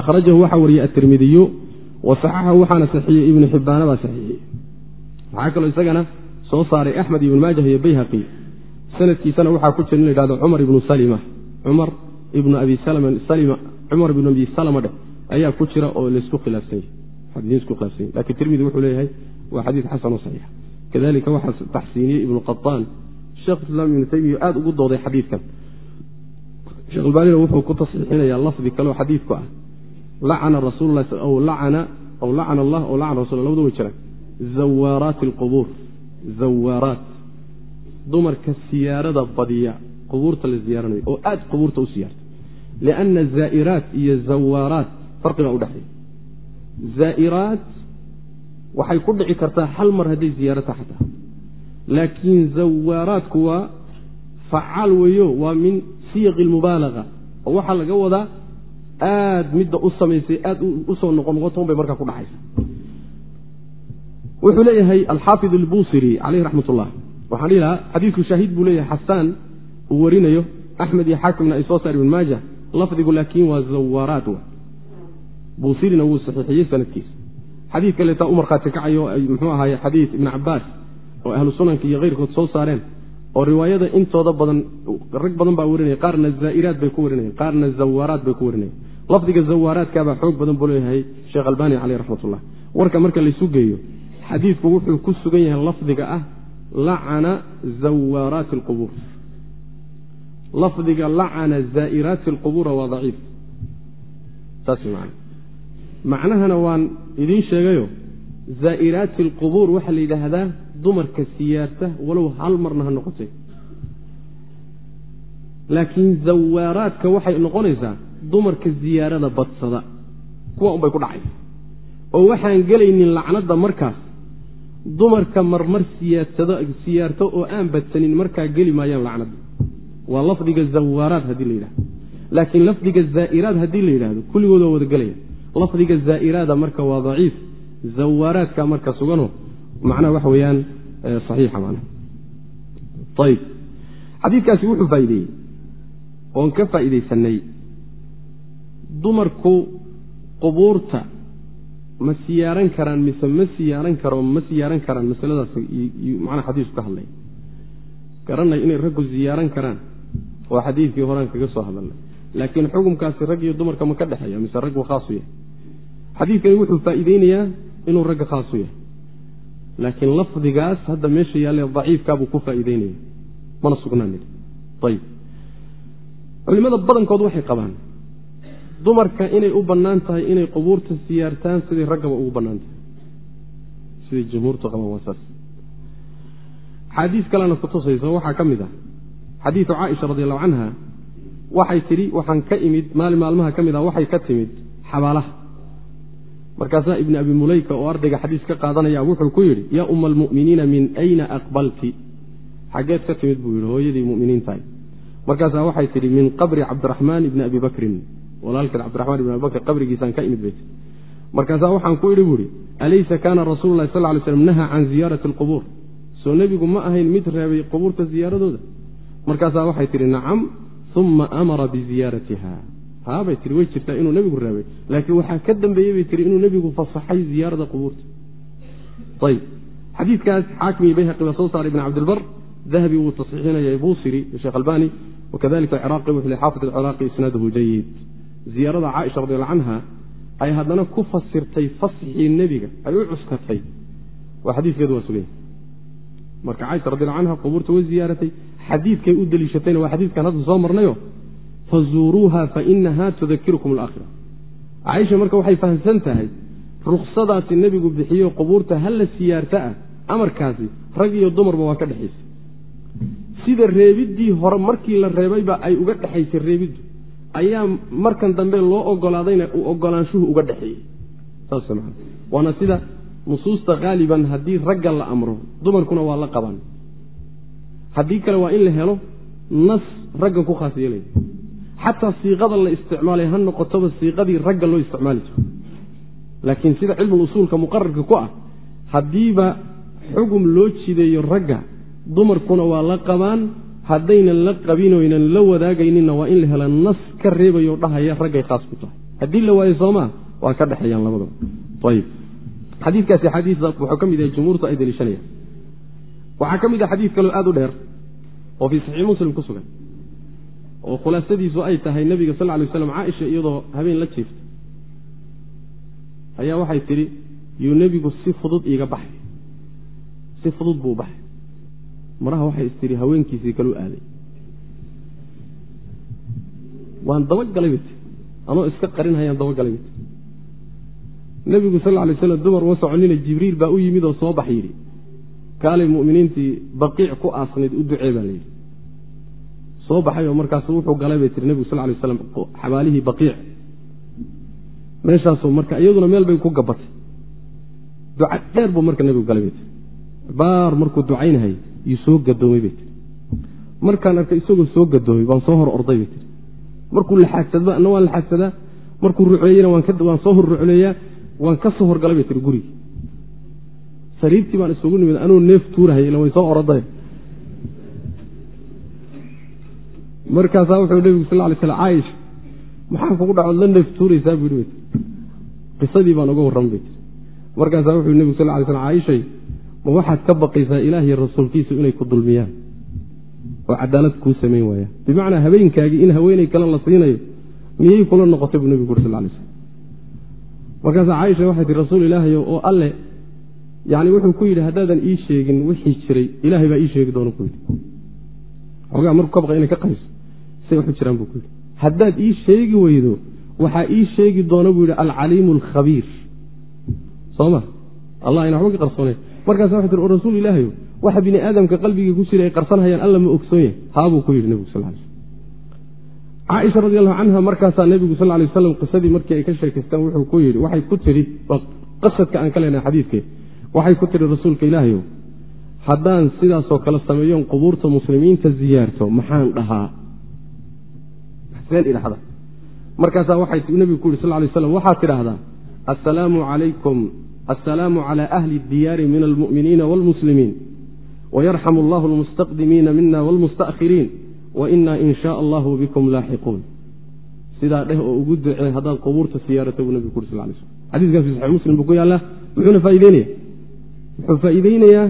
Akhrajahu waxaa wariyey atirmidiyu wa saxaxahu waxaana saxiiyey ibnu xibbaana baa saxiixiyey waxaa kaloo isagana soo saaray axmed ibnu maajah iyo bayhaqi. Sanadkiisana waxaa ku jira in la yhahdo cumar ibnu salima. Cumar ibnu abi salima cumar ibnu abi salama dheh ayaa ku jira oo laysku khilaafsan yahy laakiin tirmidi wuxuu leeyahay waa xadiid xasan oo saxiixa kadalika waxaa taxsiiniyey ibnu sheekh islaam ibnu taymiya aada ugu dooday xadiidkan. Sheekh albaanina wuxuu ku tasxiixinayaa lafdi kaleo xadiidku ah. Lacana allah aw lacana rasul labada way jiraan. Zawaaraati alqubuur zawaaraat dumarka siyaarada badiya qubuurta la ziyaaranayo oo aad qubuurta u siyaarta lianna zaa'iraat iyo zawaaraat farqibaa udhexeeya zaa'iraat waxay ku dhici kartaa hal mar hadday ziyaarata xataa laakiin zawaaraatku waa facaal weeyo waa min siyaqi lmubaalaga oo waxaa laga wadaa aad midda u samaysay aad u soo noqon noqoton bay markaa ku dhacaysa wuxuu leeyahay alxaafid albusiri caleyh raxmat ullah waxaan dhihi lahaa xadiidku shaahid buu leeyahay xasaan uu warinayo axmed iyo xaakimna ay soo saar ibn maaja lafdigu laakiin waa zawaaraat busirina wuu saxiixiyey sanadkiisa. Xadiid kaleetaa u markhaati kacayo muxuu ahaay xadiid ibn cabaas oo ahlu sunanka iyo keyrkood soo saareen oo riwaayada intooda badan rag badan baa warinaya. Qaarna zaa'iraad bay ku warinayan qaarna zawaaraat bay ku warinayan lafdiga zawaaraadkaabaa xoog badan buu leeyahay sheekh albani caleyh raxmatullah warka marka laysu geeyo xadiidku wuxuu ku sugan yahay lafdiga ah lacana zawaaraati alqubuur lafdiga lacana zaa'iraati alqubuura waa daciif. Saas man macnahana waan idiin sheegayo zaa'iraati alqubuur waxaa la yidhaahdaa dumarka siyaarta walow hal marna ha noqotay. Laakiin zawaaraadka waxay noqonaysaa dumarka ziyaarada badsada kuwa unbay ku dhacay. Oo waxaan gelaynin lacnadda markaas dumarka marmar siyaarto oo aan badsanin markaa geli maayaan lacnadda. Waa lafdiga zawaaraad haddii la yidhahdo laakiin lafdiga zaa'iraad haddii la yidhahdo kulligood waa wada gelaya lafdiga zaa'iraada marka waa daciif zawaaraadka marka sugano macnaha waxa weeyaan saxiixa macnaha. Ayib xadiidkaasi wuxuu faa'iideeyey. Oon ka faa'iidaysanay dumarku qubuurta ma siyaaran karaan mise ma siyaaran karo ma siyaaran karaan masaladaas macnaha xadiisku ka hadlay. Garanay inay raggu siyaaran karaan. Waa xadiidkii horaan kaga soo hadalnay laakiin xukumkaasi rag iyo dumarka ma ka dhexeeya mise raggu khaasu yahay. Xadiidkani wuxuu faa'iideynayaa inuu ragga khaasu yahay. Laakiin lafdigaas hadda meesha yaalle daciifkaabuu ku faa'iideynaya mana sugnaan ayib culimada badankood waxay qabaan dumarka inay u bannaan tahay inay qubuurta siyaartaan siday raggaba ugu bannaan tahay. Siday jumhuurtu qabaan waa saas. Xaadiis kalena kutusayso waxaa ka mid ah xadiidu caaisha radi allahu canha waxay tidhi waxaan ka imid maalin maalmaha ka mid ah waxay ka timid xabaalaha. Markaasaa ibni abi mulayka oo ardayga xadiis ka qaadanaya wuxuu ku yidhi yaa umma almu'miniina min ayna aqbalti? Xaggeed ka timid buu yidhi hooyadii muminiintahay markaasaa waxay tidhi min qabri cabdiraxmaan ibni abi bakrin. Walaalkeed cabdiraxmaan ibn abi bakr qabrigiisaan ka imid bay tii markaasaa waxaan ku idhi buu alaysa kaana rasuulu lahi sal ly slam nahaa can ziyaarati alqubuur soo nebigu ma ahayn mid reebay qubuurta ziyaaradooda? Markaasaa waxay tidhi nacam uma amara biziyaaratiha haabay tihi way jirtaa inuu nebigu reebay laakiin waxaa ka dambeeyey bay tihi inuu nebigu fasaxay ziyaarada qubuurta. Ayb xadiidkaas xaakim iyo bayhaqi baa soo saaray ibn cabdilbar. Dahabi wuu tasxiixinaya busiri sheekh albani. Wakadalika alciraaqi wuxuu xaafid alciraaqi isnaaduhu jayid ziyaarada caaisha radialla canha ay haddana ku fasirtay fasxii nebiga ay u cuskatay waa xadiiskeedu waa suganya marka caaisha radialla canha qubuurta way ziyaaratay xadiidkay u deliishatayna waa xadiidkan hadda soo marnayo fazuuruuha fainaha tudakirukum alaakhira. Caaisha marka waxay fahamsan tahay ruksadaasi nebigu bixiyo qubuurta halla siyaarta ah amarkaasi rag iyo dumarba waa ka dhexaysa sida reebiddii hore markii la reebayba ay uga dhexaysay reebiddu ayaa markan dambe loo ogolaadayna uu ogolaanshuhu uga dhexeeyey saas maa waana sida nusuusta haaliban haddii ragga la amro dumarkuna waa la qabaan haddii kale waa in la helo nas raggan ku khaas yeelaya xataa siiqada la isticmaalay ha noqotoba siiqadii ragga loo isticmaali jiro. Laakiin sida cilmul usuulka muqararka ku ah haddiiba xugum loo jideeyo ragga dumarkuna waa la qabaan haddaynan la qabin oynan la wadaagayninna waa in la hela nas ka reebayoo dhahaya raggay khaas ku tahay. Haddii la waayo soomaa waa ka dhexeeyaan labadaba. Ayib xadiikaasi xadiida wuxuu ka mid yahay jumhuurtu ay daliishanayaan waxaa ka mid ah xadiid kaloo aad u dheer oo fii saxiix muslim ku sugan oo khulaasadiisu ay tahay nebiga sal lay waslam caaisha iyadoo habeen la jiifta ayaa waxay tidhi yuu nebigu si fudud iiga baxay si fudud buu baxay. Maraha waxay istidhi haweenkiisii kalu aaday. Waan dabagalay bay tii anoo iska qarinhayaan dabagalay bay tii nebigu sal lay slam dumar uma soconina jibriil baa u yimid oo soo bax yidhi kaalay mu'miniintii baqiic ku aasnayd u ducee baa layidhi soo baxay oo markaasu wuxuu galay bay tiri nebigu sal lay slam xabaalihii baqiic. Meeshaasuu marka iyaduna meel bay ku gabatay duca dheer buu marka nebigu galay bay tii baar markuu ducaynahay yuu soo gadoomay bay tii markaan arkay isagoo soo gadoomay baan soo hor orday bay tii markuu laxaagsadba ana waan laxaagsadaa markuu rucleeyena waan soo hor rucleeyaa waan ka soo horgalay bay tii gurigii sariirtii baan isugu nimid anuu neef tuurahay ila way soo oroday markaasaa wuxuu nebigu sal lay slam caaisha maxaa kugu dhacood la neef tuuraysaa buu yidhi. Qisadii baan uga warran bay markaasaa wuxuu nebigu sal lay slam caaishay ma waxaad ka baqaysaa ilaah iyo rasuulkiisu inay ku dulmiyaan? Oo cadaalad kuu samayn waayaan bimacnaa habeenkaagii in haweeney kale la siinayo miyay kula noqotay buu nebigu uri sal lay slam markaasaa caaisha waxay tii rasuul ilaahayo oo alle yani wuxuu ku yidhi haddaadan ii sheegin wixii jiray ilaahay baa ii sheegi doona ku yidhi. Xogaa markuu ka inay ka qayso say waxu jiraan buu ku yidhi. Haddaad ii sheegi weydo waxaa ii sheegi doona buu yidhi alcaliimu alkhabiir soo ma? Allah ayna waxba ka qarsoonayn markaasa waxay tir o rasuul ilaahayo waxa bini aadamka qalbiga ku jira ay qarsanhayaan alla ma ogsoon yahay haabuu ku yidhi nebigu sal lay caaisha radi allahu canha markaasaa nebigu sal lay waslam qisadii markii ay ka sheekaystaan wuxuu ku yidhi waxay ku tidhi qasadka aan ka leenahay xadiidkee waxay ku tidhi rasuulka ilaahayow haddaan sidaasoo kale sameeyoon qubuurta muslimiinta ziyaarto maxaan dhahaa? Markaasaa waxay nebigu ku yidhi sal lay slam waxaad tidhaahdaa assalaamu calaykum assalaamu cala ahli diyaari min almu'miniina waalmuslimiin wayarxamu allahu almustaqdimiina mina waalmusta'khiriin wainaa in shaa allahu bikum laaxiquun. Sidaa dheh oo ugu ducee haddaad qubuurta siyaarato buu nebigu ku yuri sal lay slm xadiiskaas fi saxix muslim buu ku yaallaa muxuuna faa'ideynaya wuxuu faa'iideynayaa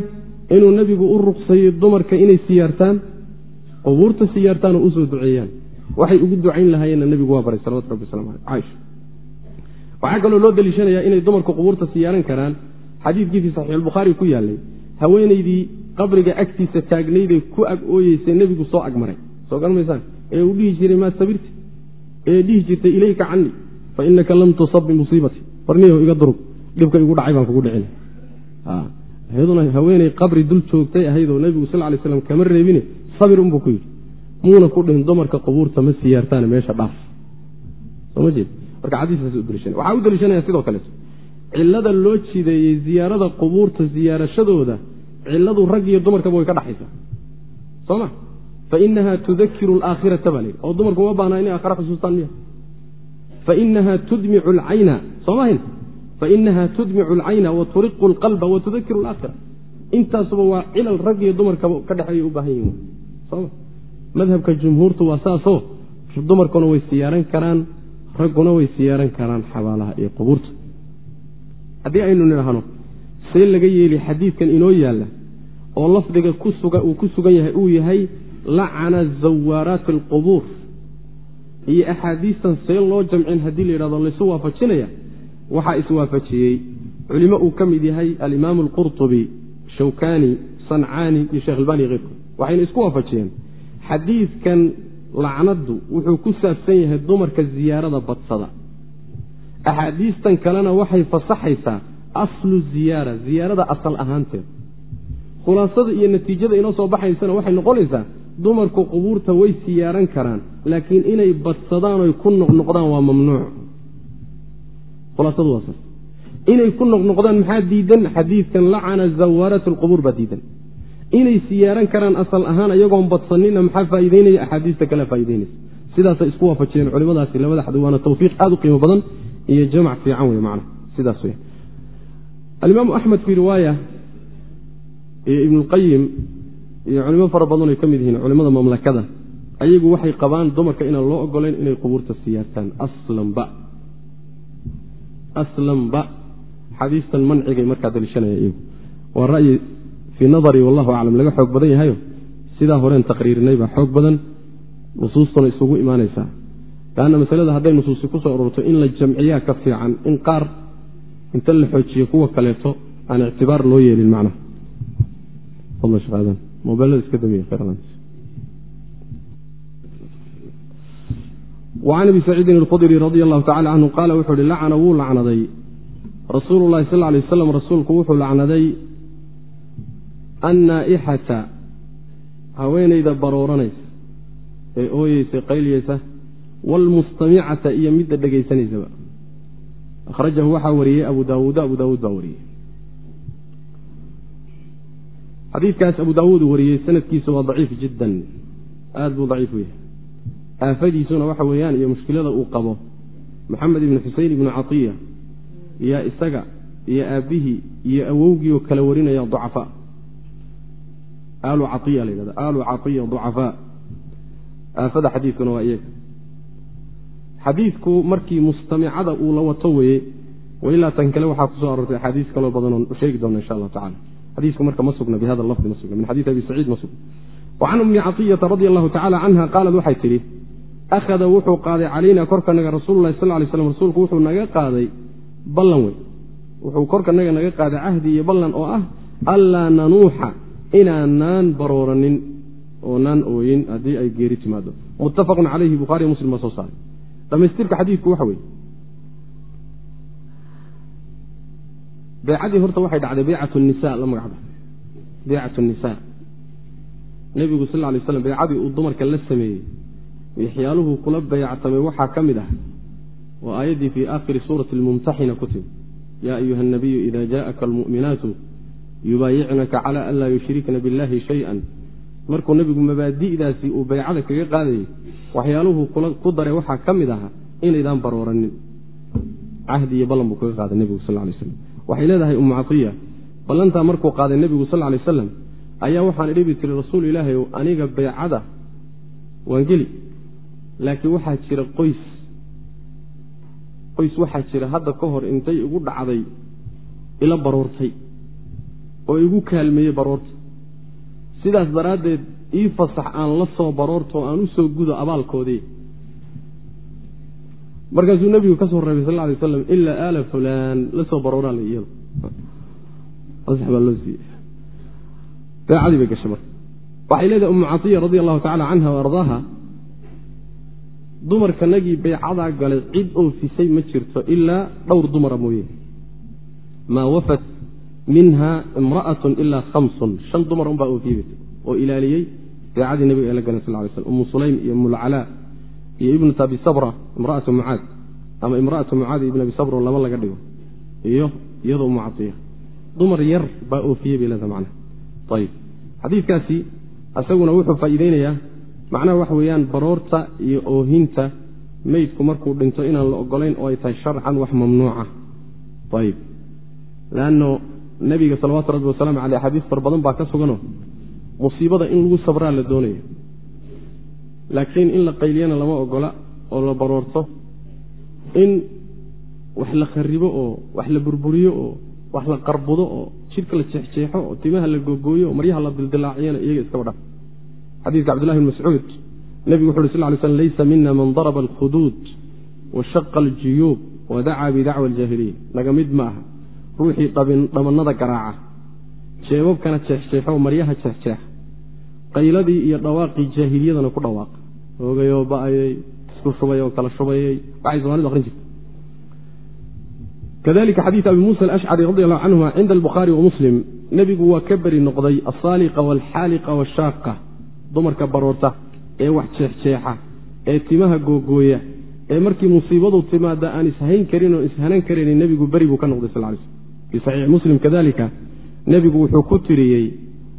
inuu nebigu u ruqsayo dumarka inay siyaartaan qubuurta siyaartaan oo u soo duceeyaan. Waxay ugu ducayn lahaayeenna nebigu waa baray salawatu rabbi waslamu aleyh caaisha. Waxaa kaloo loo deliishanayaa inay dumarku qubuurta siyaaran karaan. Xadiidkii fii saxiixulbukhaari ku yaallay haweenaydii qabriga agtiisa taagnaydee ku ag ooyeysay nebigu soo agmaray soo garmaysaan ee uu dhihi jiray maa sabirti? Ee dhihi jirtay ilayka canii fa inaka lam tusab bimusiibati warniyahu iga durug dhibka igu dhacay baan kugu dhicin iyaduna haweeney qabri dul joogtay ahaydoo nebigu sal lay slam kama reebine sabir unbuu ku yidhi. Muuna ku dhihin dumarka qubuurta ma siyaartaane meesha dhaaf. Soma jeed? Marka xadiiskaas u waxaa u daliishanaya sidoo kaleeto cillada loo jideeyey ziyaarada qubuurta siyaarashadooda cilladu rag iyo dumarkaba way ka dhaxaysaa. Soo ma? Fa inaha tudakiru alaakhirata baa layidhi oo dumarku uma baahnaa inay aakhira xusuustaan miya. Fainaha tudmicu alcayna. Soo mahayn fainaha tudmicu alcayna wa turiqu alqalba wa tudakiru alaakhira intaasuba waa cilal rag iyo dumarkaba ka dhexeeya u baahan yihiin soma madhabka jumhuurtu waa saasoo dumarkuna way siyaaran karaan ragguna way siyaaran karaan xabaalaha iyo qubuurta haddii aynu nidhaahno see laga yeeli xadiidkan inoo yaalla oo lafdiga uu ku sugan yahay uu yahay lacana zawaaraati alqubuur iyo axaadiistan see loo jamcin haddii la yidhahdo laysu waafajinaya waxaa iswaafajiyey culimo uu ka mid yahay alimaamu alqurtubi shawkani sancaani iyo sheekh albani keyrkood waxayna isku waafajiyeen. Xadiidkan lacnaddu wuxuu ku saabsan yahay dumarka ziyaarada badsada. Axaadiistan kalena waxay fasaxaysaa aslu ziyaara ziyaarada asal ahaanteed. Khulaasada iyo natiijada inoo soo baxaysana waxay noqonaysaa dumarku qubuurta way siyaaran karaan laakiin inay badsadaan oy ku noqnoqdaan waa mamnuuc khulaasadu waa saas inay ku noqnoqdaan maxaa diidan? Xadiidkan lacana zawaarat alqubuur baa diidan. Inay siyaaran karaan asal ahaan iyagoon badsanina maxaa faa'iideynaya? Axaadiista kale faa'ideynaysa sidaasay isku waafajiyeen culimadaasi labada xadi waana tawfiiq aad u qiimo badan iyo jamac fiican wey man sidaas w alimaamu axmed fii riwaaya iyo ibnuulqayim iyo culimo fara badan ay ka mid yihiin culimada mamlakada ayagu waxay qabaan dumarka inaan loo ogolayn inay qubuurta siyaartaan aslanba aslanba xadiistan mancigay markaa daliishanaya iyagu. Waa ra'yi fii nadari wallahu aclam laga xoog badan yahayo sidaa horeen taqriirinay baa xoog badan nusuustuna isugu imaanaysaa. Laanna masalada hadday nusuusi ku soo ururto in la jamciyaa ka fiican in qaar inta la xoojiyo kuwa kaleeto aan ictibaar loo yeelin macnaha an abi saciidin alkhudri radi allahu tacala canhu qaala wuxuu uhi lacana wuu lacnaday rasuulu llahi sal lay waslam rasuulku wuxuu lacnaday annaa'ixata haweenayda barooranaysa ee ooyeysa qayliyeysa waalmustamicata iyo midda dhegaysanaysaba akhrajahu waxaa wariyey abu daawuuda abu daawuud baa wariyey xadiidkaas abu daawuud wariyey sanadkiisu waa daciif jiddan aad buu daciif u yahay aafadiisuna waxa weeyaan iyo mushkilada uu qabo. Maxamed ibnu xusein ibnu catiya iyo isaga iyo aabbihii iyo awowgii oo kala warinaya ducafaa. Aalu caiya la yidhahda aalu caiya ducafaa. Aafada xadiidkuna waa iyaga. Xadiidku markii mustamicada uu la wato weye wailaa tan kale waxaa ku soo aroortay axaadiis kaloo badanoon sheegi doona insha allahu tacala xadiisku marka ma sugna bihada lafdi ma sugna min xadiis abi saciid ma sugna. Wacan ummi caiyata radi allahu tacala canha qaalad waxay tidhi akhada wuxuu qaaday calayna korkanaga rasuululahi sal lay slam rasuulku wuxuu naga qaaday ballan wey wuxuu korkanaga naga qaaday cahdi iyo ballan oo ah allaa nanuuxa inaanaan barooranin oonaan ooyin haddii ay geeri timaado muttafaqun calayhi bukhaariy muslim baa soo saaray. Dhamaystirka xadiidku waxa weeye. Beecadii horta waxay dhacday beycat nisa la magacda beycat nisa nebigu sal lay slam beycadii uu dumarka la sameeyey waxyaaluhu kula bayactamay waxaa ka mid ah waa aayaddii fii aakhiri suurati lmumtaxina ku timi yaa ayuha nabiyu ida jaءaka almu'minaatu yubaayicnaka cala an laa yushrikna biاllahi shay-an. Markuu nebigu mabaadi'daasi uu baycada kaga qaadayay waxyaaluhu ku daray waxaa ka mid ahaa inaydaan barooranin. Cahdi iyo ballan buu kaga qaaday nebigu sal lay slam waxay leedahay umu caiya ballantaa markuu qaaday nebigu sal lay slam ayaa waxaan idhibi tiri rasuul ilaahayow aniga baycada waan geli laakiin waxaa jira qoys. Qoys waxaa jira hadda ka hor intay igu dhacday ila baroortay oo igu kaalmeeyey baroorta. Sidaas daraaddeed ii fasax aan la soo baroortoo aan u soo gudo abaalkoodii. Markaasuu nebigu ka soo reebay sal lla alay waslam ilaa aala fulaan la soo barooraa la iyado fasax baa loo siiyey. Beecadii bay gashay marka. Waxay leedahay ummu catiya radi allahu tacala canha wa ardaaha dumarkanagii beycadaa galay cid oofisay ma jirto ilaa dhowr dumara mooye. maa wafat minha imra'atun ilaa hamsun shan dumar unbaa oofiyey oo ilaaliyey beecadii nebiga ee la galeen sal lay slm ummu sulaym iyo umulcalaa iyo ibnat abi sabra imra'atu mucaad ama imra'atu mucaad ibn abi sabra lama laga dhigo iyo iyadoo ummu catiya. Dumar yar baa oofiyey bay leedaha macnaha. Ayib xadiidkaasi isaguna wuxuu faa'iideynayaa macnaha waxa weeyaan baroorta iyo oohinta meydku markuu dhinto inaan la ogolayn oo ay tahay sharcan wax mamnuuca ayib leanno nebiga salawaatu rabbi wasalaamu caleyh axaadiis far badan baa ka sugano. Musiibada in lagu sabraa la doonaya laakiin in la qayliyana lama ogola oo la baroorto. In wax la kharibo oo wax la burburiyo oo wax la qarbudo oo jidhka la jeexjeexo oo timaha la gogooyo oo maryaha la dildilaaciyana iyaga iskaba dhaf xadiidka cabdillahi bn mascuud nebigu wuxu uhi sl ly slm laysa mina man daraba alkhuduud wa aljuyuub wa bidacwa aljaahiliya naga mid ma aha. Ruuxii dhamannada garaaca. Jeebabkana jeexjeexo maryaha jeexjeexa. Qayladii iyo dhawaaqii jaahiliyadana ku dhawaaqa oogayoo ba'ayey isku shubay oo kala shubayey waxay somaalidu aqrin jirta kadalika xadiid abi muusa alashcari radi allahu canhuma cinda albukhaari wa muslim nebigu waa ka beri noqday alsaaliqa waalxaaliqa waashaaqa dumarka baroorta ee wax jeexjeexa ee timaha googooya ee markii musiibadu timaada aan ishayn karin oo ishanan karaynin nebigu beri buu ka noqday sal fii saxiixi muslim kadalika nebigu wuxuu ku tiriyey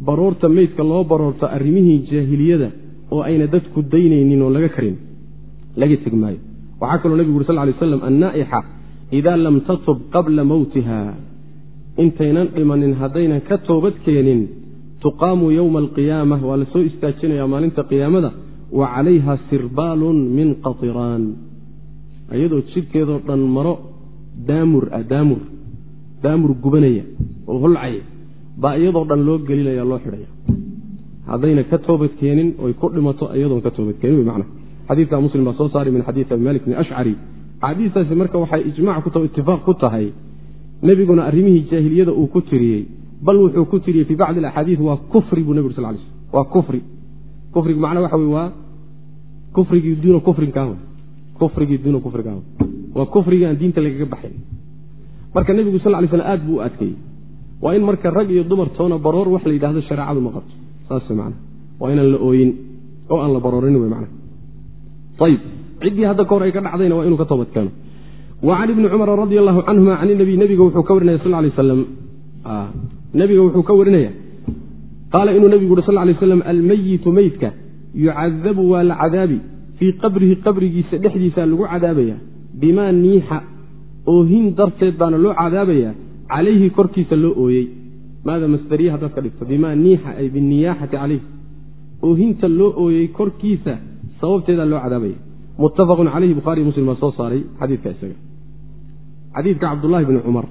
baroorta meydka loo baroorto arrimihii jaahiliyada oo ayna dadku daynaynin oo laga karin. Laga tegi maayo waxaa kaloo nebigu uri sal lay slam annaa'ixa idaa lam tatub qabla mowtiha intaynan dhimanin haddaynan ka toobad keenin tuqaamu yowma alqiyaama waa la soo istaajinayaa maalinta qiyaamada wa calayha sirbaalun min qatiraan iyadoo jidhkeedoo dhan maro daamur ah daamur daamur gubanaya oo holcaya baa iyadoo dhan loo gelinaya loo xidhaya. Haddayna ka toobad keenin oy ku dhimato iyadoon ka toobad keenin wy mana xadiidka muslim baa soo saaray min xadiidi abi malik bni ashcari axaadiistaasi marka waxay ijmac ku taho itifaaq ku tahay nebiguna arrimihii jaahiliyada uu ku tiriyey bal wuxuu ku tiriyey fii bacdi alaxaadiid waa kufri buu nebig sal waa kufri. Kufrigu macnaa waxa wey waa kufrigii duuna kufrinkaa kufrigii duuna kufrigaa waa kufrigii aan diinta lagaga baxayn marka nebigu sal lay slam aad buu u adkeeyey. Waa in marka rag iyo dumar toona baroor wax la yidhahdo shareecadu ma qabto. Saas man waa inaan la ooyin oo aan la baroorin w man ayib ciddii hadda ka hor ay ka dhacdayna waa inuu ka toobad keeno. Wa can ibni cumara radi allahu canhuma can nabiy nebiga wuxuu ka warinaya sal lay aslam nebiga wuxuu ka warinaya qaala inuu nebigu uri sal lay aslam almayitu meydka yucadabu waa la cadaabi fii qabrihi qabrigiisa dhexdiisa lagu cadaabaya bimaa niixa oohin darteed baana loo cadaabaya calayhi korkiisa loo ooyey. Maada masdariya haddaad ka dhigto bimaa niixa ay biniyaaxati calayh oohinta loo ooyey korkiisa sababteedaa loo cadaabaya. Muttafaqun caleyhi bukhariy muslim baa soo saaray xadiidka isaga. Xadiidka cabdullahi bni cumar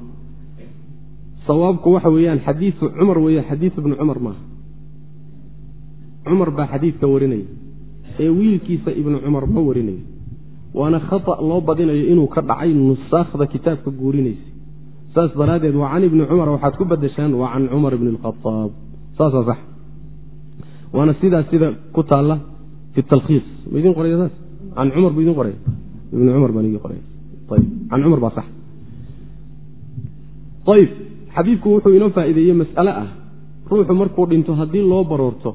sawaabku waxa weeyaan xadiidu cumar weeye xadiidu bni cumar maaha cumar baa xadiidka warinaya ee wiilkiisa ibnu cumar ma warinayo waana khata loo badinayo inuu ka dhacay nusaakhda kitaabka guurinaysa. Saas daraaddeed waa can ibni cumar waxaad ku badashaan waa can cumar bni alkhaaab saasaa sax. Waana sidaas sida ku taalla fi talkhiis. Ma idin qoraya saas? Can cumar buu idin qoraya? Ibni cumar baan idin qoraya. Ayib can cumar baa sax. Ayib xadiidku wuxuu inoo faa'iideeyey mas'ale ah. Ruuxu markuu dhinto haddii loo baroorto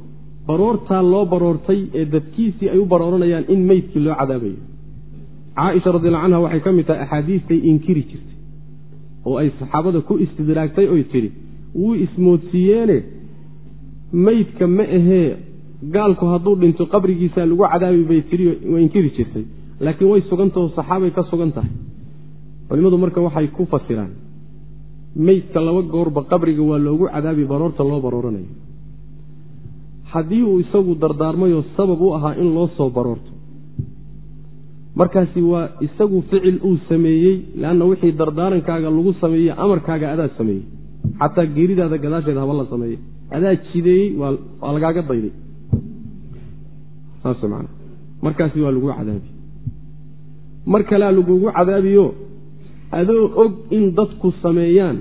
baroortaa loo baroortay ee dadkiisii ay u barooranayaan in meydkii loo cadaabayo. Caaisha radiallahu canha waxay ka mid tahay axaadiistay inkiri jirtay oo ay saxaabada ku istidraagtay oy tidhi wuu ismoodsiiyeene meydka ma ahee gaalku hadduu dhinto qabrigiisaa lagu cadaabi bay tii way inkiri jirtay. Laakiin way sugantaho saxaabay ka sugan tahay. Culimmadu marka waxay ku fasiraan meydka laba goorba qabriga waa loogu cadaabi baroorta loo barooranayo. Haddii uu isagu dardaarmayoo sabab u ahaa in loo soo baroorto. Markaasi waa isagu ficil uu sameeyey leanna wixii dardaarankaaga lagu sameeyey amarkaaga adaa sameeyey. Xataa geeridaada gadaasheeda haba la sameeyey. Adaa jideeyey waa lagaaga dayday. Saas man markaasi waa lagu cadaabi mar kalea lagugu cadaabiyo adoo og in dadku sameeyaan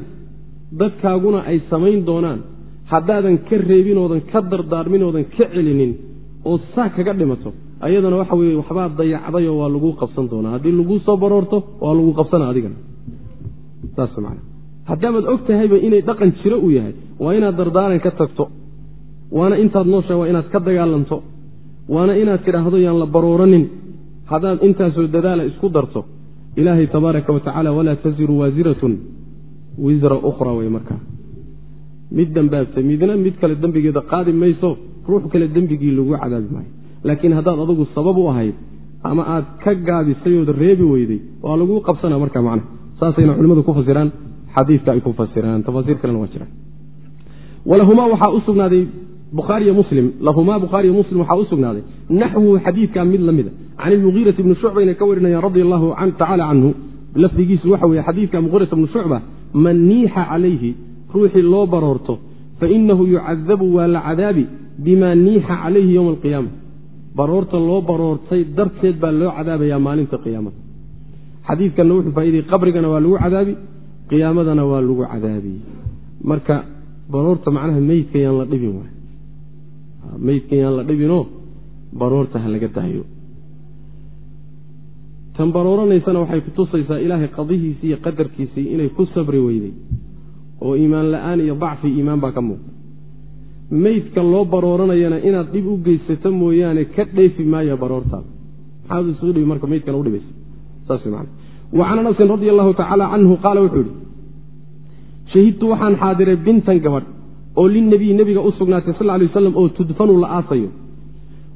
dadkaaguna ay samayn doonaan. Haddaadan ka reebin oodan ka dardaarmin oodan ka celinin oo saa kaga dhimato ayadana waxa weye waxbaa dayacdayoo waa laguu qabsan doonaa. Haddii laguu soo baroorto waa lagu qabsana adigana. Saas man haddaamaad og tahayba inay dhaqan jiro uu yahay waa inaad dardaaran ka tagto. Waana intaad nooshahay waa inaad ka dagaalanto. Waana inaad tidhaahdo yaan la barooranin. Haddaad intaasoo dadaala isku darto ilaahay tabaaraka wa tacaala walaa taziru waasiratun wisra ukhra wey markaa mid dambaabtay midna mid kale dembigeeda qaadi mayso ruux kale dembigii lagu cadaabi maayo. Laakiin haddaad adugu sabab u ahayd ama aad ka gaabisay ood reebi weyday waa laguu qabsana marka macna saasayna culimmadu ku fasiraan xadiidka ay ku fasiraan tafaasiir kalena waa jiraan. Walahumaa waxaa u sugnaaday bukhaariyo muslim. Lahumaa bukhaariyo muslim waxaa u sugnaaday. Naxwuhu xadiidka mid la mida can ilmugiirati bni shucba inay ka warinayaan radia allahu tacaala canhu lafdigiisu waxa weeye xadiidka mugiirata bni shucba man niixa calayhi ruuxii loo baroorto fainahu yucadabu waa la cadaabi bima niixa calayhi yowma alqiyaama baroorta loo baroortay darteed baa loo cadaabayaa maalinta qiyaamada xadiidkanna wuxuu faaidayey qabrigana waa lagu cadaabi qiyaamadana waa lagu cadaabi marka baroorta macnaha meydka yaan la dhibin meydka yaan la dhibinoo baroorta ha laga daayo tan barooranaysana waxay kutusaysaa ilaahay qadihiisii iyo qadarkiisii inay ku sabri weyday oo iimaan la'aan iyo dacfi iimaan baa ka muuqda. Meydka loo barooranayana inaad dhib u geysato mooyaane ka dheefi maaya baroortaada. Maxaad isugu dhibi marka meydkana udhibaysa saas man wa can anasin radi allahu tacaala canhu qaala wuxuu yihi shahidtu waxaan xaadiray bintan gabadh oo lilnebiyi nebiga u sugnaatay sal lay waslam oo tudfanu la aasayo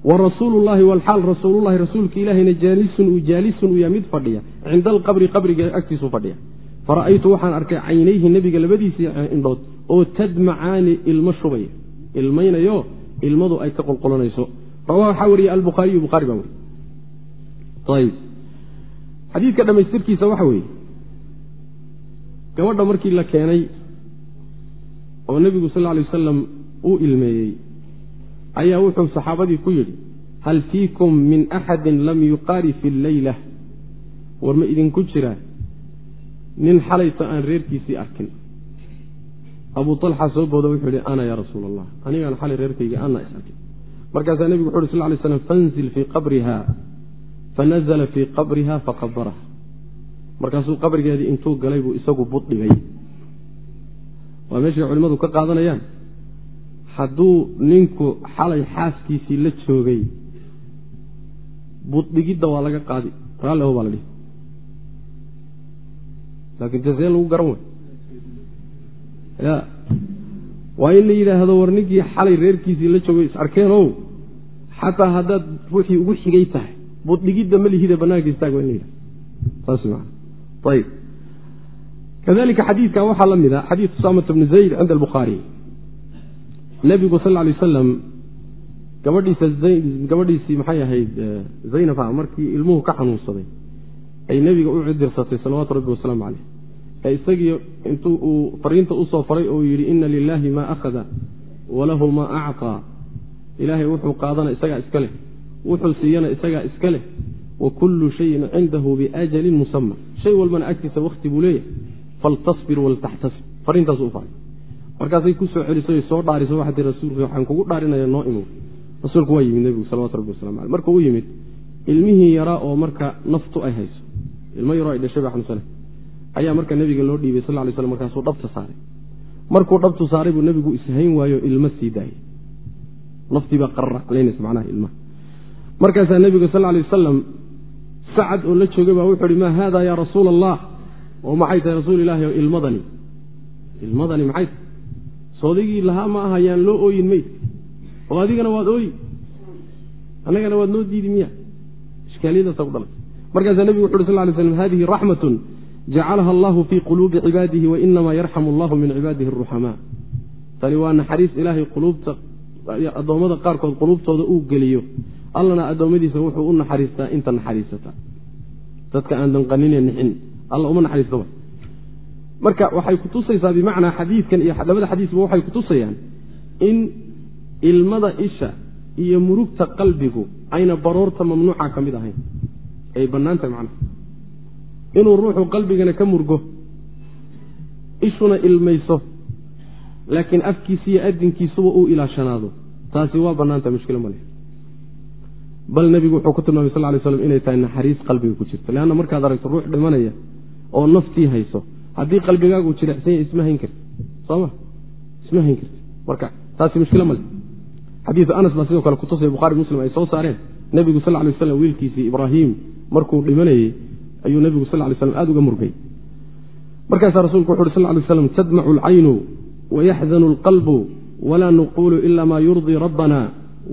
wa rasuulullahi walxaal rasuulullahi rasuulka ilaahayna jaalisun uu jaalisun uu yahay mid fadhiya. Cinda alqabri qabriga agtiisuu fadhiya. Fara'aytu waxaan arkay caynayhi nebiga labadiisii indhood oo tadmacaani ilmo shubaya ilmaynayo ilmadu ay ka qolqolanayso rawaha waxaa wariyey albukhaariyu bukhaari baa weriy xadiidka dhammaystirkiisa waxa weeye. Gabadha markii la keenay oo nebigu sal lla alay wasalam uu ilmeeyey ayaa wuxuu saxaabadii ku yidhi hal fiikum min axadin lam yuqaari fi lleyla? War ma idinku jiraa nin xalayto aan reerkiisii arkin. Abu alxa soo booda wuxuu yihi ana yaa rasuul allah anigaan xalay reerkayga ana is arkin. Markaasaa nebigu wuxu uhi sal lay slam fanzil fii qabriha. Fanazla fii qabriha faqabaraha markaasuu qabrigeedii intuu galay buu isagu bud dhigay. Waa meeshay culimmadu ka qaadanayaan hadduu ninku xalay xaaskiisii la joogay buddhigidda waa laga qaadi. Raalli ho baa la dhihi. Laakiin tasee lagu garan wey ya waa in la yidhaahdo war ninkii xalay reerkiisii la joogay is arkeen ow? Xataa haddaad ruuxii ugu xigay tahay buddhigidda ma lihide banaanka istaag waa in la yidhahdo saas maa ayib kadalika xadiidkan waxaa la mida xadiid usaamata bni zayd cinda albukhaari nebigu sal lay wasalam gabadhiisa gabadhiisii maxay ahayd zaynaba markii ilmuhu ka xanuunsaday ay nebiga u cidirsatay salawaatu rabbi wasalaamu caleyh ee isagii intuu uu fariinta u soo faray oo yidhi ina lilaahi maa akhada walahu maa acطaa ilaahay wuxuu qaadana isagaa iska leh wuxuu siiyana isagaa iska leh wa kullu shayin cindahu biajalin musama shay walbana agtiisa wakti buu leeyahay faltasbir waltaxtasib. Fariintaasu u faray markaasay ku soo celiso soo dhaariso waxaa tii rasuulka waxaan kugu dhaarinaya noo imow rasuulku waa yimid nebigu salawatu rabbi waslamu aleh markuu u yimid ilmihii yaraa oo marka naftu ay hayso ilmo yaroo ay dhashay baa xanuunsana ayaa marka nebiga loo dhiibay sal lay slam markaasuu dhabta saaray. Markuu dhabtu saaray buu nebigu ishayn waayo ilmo sii daayay naftiibaa qararaclaynaysa macnaha ilmaha. Markaasaa nebigu sal lay wasalam sacad oo la joogay baa wuxuu ihi maa haada yaa rasuula allah oo maxay tahay rasuul ilaahi o ilmadani? Ilmadani maxay tahay soodigii lahaa ma aha yaan loo ooyin meyd oo adigana waad ooyi annagana waad noo diidi miya. Ishkaaliyadaasa ku dhalatay markaasaa nebigu wuxu uhi sal lay slam hadihi raxmatun jacalaha allahu fii quluubi cibaadihi wainamaa yarxamu allahu min cibaadihi aruxamaa tani waa naxariis ilaahay quluubta addoommada qaarkood quluubtooda uu geliyo. Allana addoommadiisa wuxuu u naxariistaa inta naxariisata. Dadka aan danqanine nixin alla uma naxariista marka waxay kutusaysaa bimacnaa xadiidkan iyo labada xadiisba waxay kutusayaan in ilmada isha iyo murugta qalbigu ayna baroorta mamnuuca ka mid ahayn. Ay bannaan tahay macnaha. Inuu ruuxu qalbigana ka murgo ishuna ilmayso laakiin afkiisa iyo adinkiisuba uu ilaashanaado. Taasi waa bannaantahay mushkilo ma leh. Bal nebigu wuxuu ku tilmaamay sal lay slam inay tahay naxariis qalbiga ku jirto leanna markaad aragto ruux dhimanaya oo naftii hayso haddii qalbigaagu jirecsan yahy isma hayn karti sooma? Isma hayn karti marka taasi mushkilo ma leh. Xadiidu anas baa sidoo kale kutusay bukhari muslim ay soo saareen. Nebigu sal lay waslam wiilkiisii ibraahim markuu dhimanayey ayuu nebigu sal lay slam aada uga murgay. Markaasaa rasuulku wuxu uhi sal lay slam tadmacu alcaynu wayaxzanu alqalbu walaa nuqulu ila ma yurdii rabbana.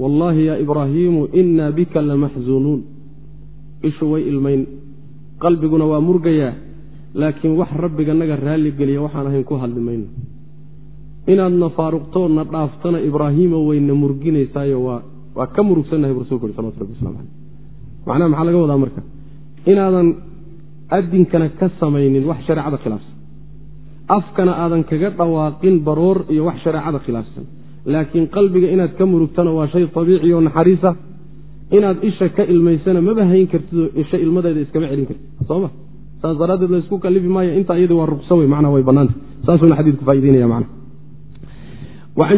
Wallahi ya ibraahiimu ina bika lamaxzuunuun ishu way ilmayn. Qalbiguna waa murgayaa laakiin wax rabbiganaga raalli geliya waxaan ahayn ku hadli mayno inaadna faaruqtoodna dhaaftona ibraahiimo wayna murginaysaayo waa ka murugsannahay bu rasulku ui salawatu rabbi waslamu caleyh macnaha maxaa laga wadaa marka? Inaadan adinkana ka samaynin wax shareecada khilaafsan. Afkana aadan kaga dhawaaqin baroor iyo wax shareecada khilaafsan. Laakiin qalbiga inaad ka murugtana waa shay abiici oo naxariisa inaad isha ka ilmaysana maba hayn kartidoo isha ilmadeeda iskama celin kartid. Soma saas daraaddeed laysku kalifi maayo intaa iyada waa ruqsa wey macnaa way bannaanta saasuuna xadiidku faa'ideynaya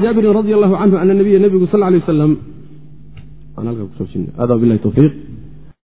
jaabirin radi allahu canhu ana nabiya nebigu sal lay wasalam hada bilahi towfiiq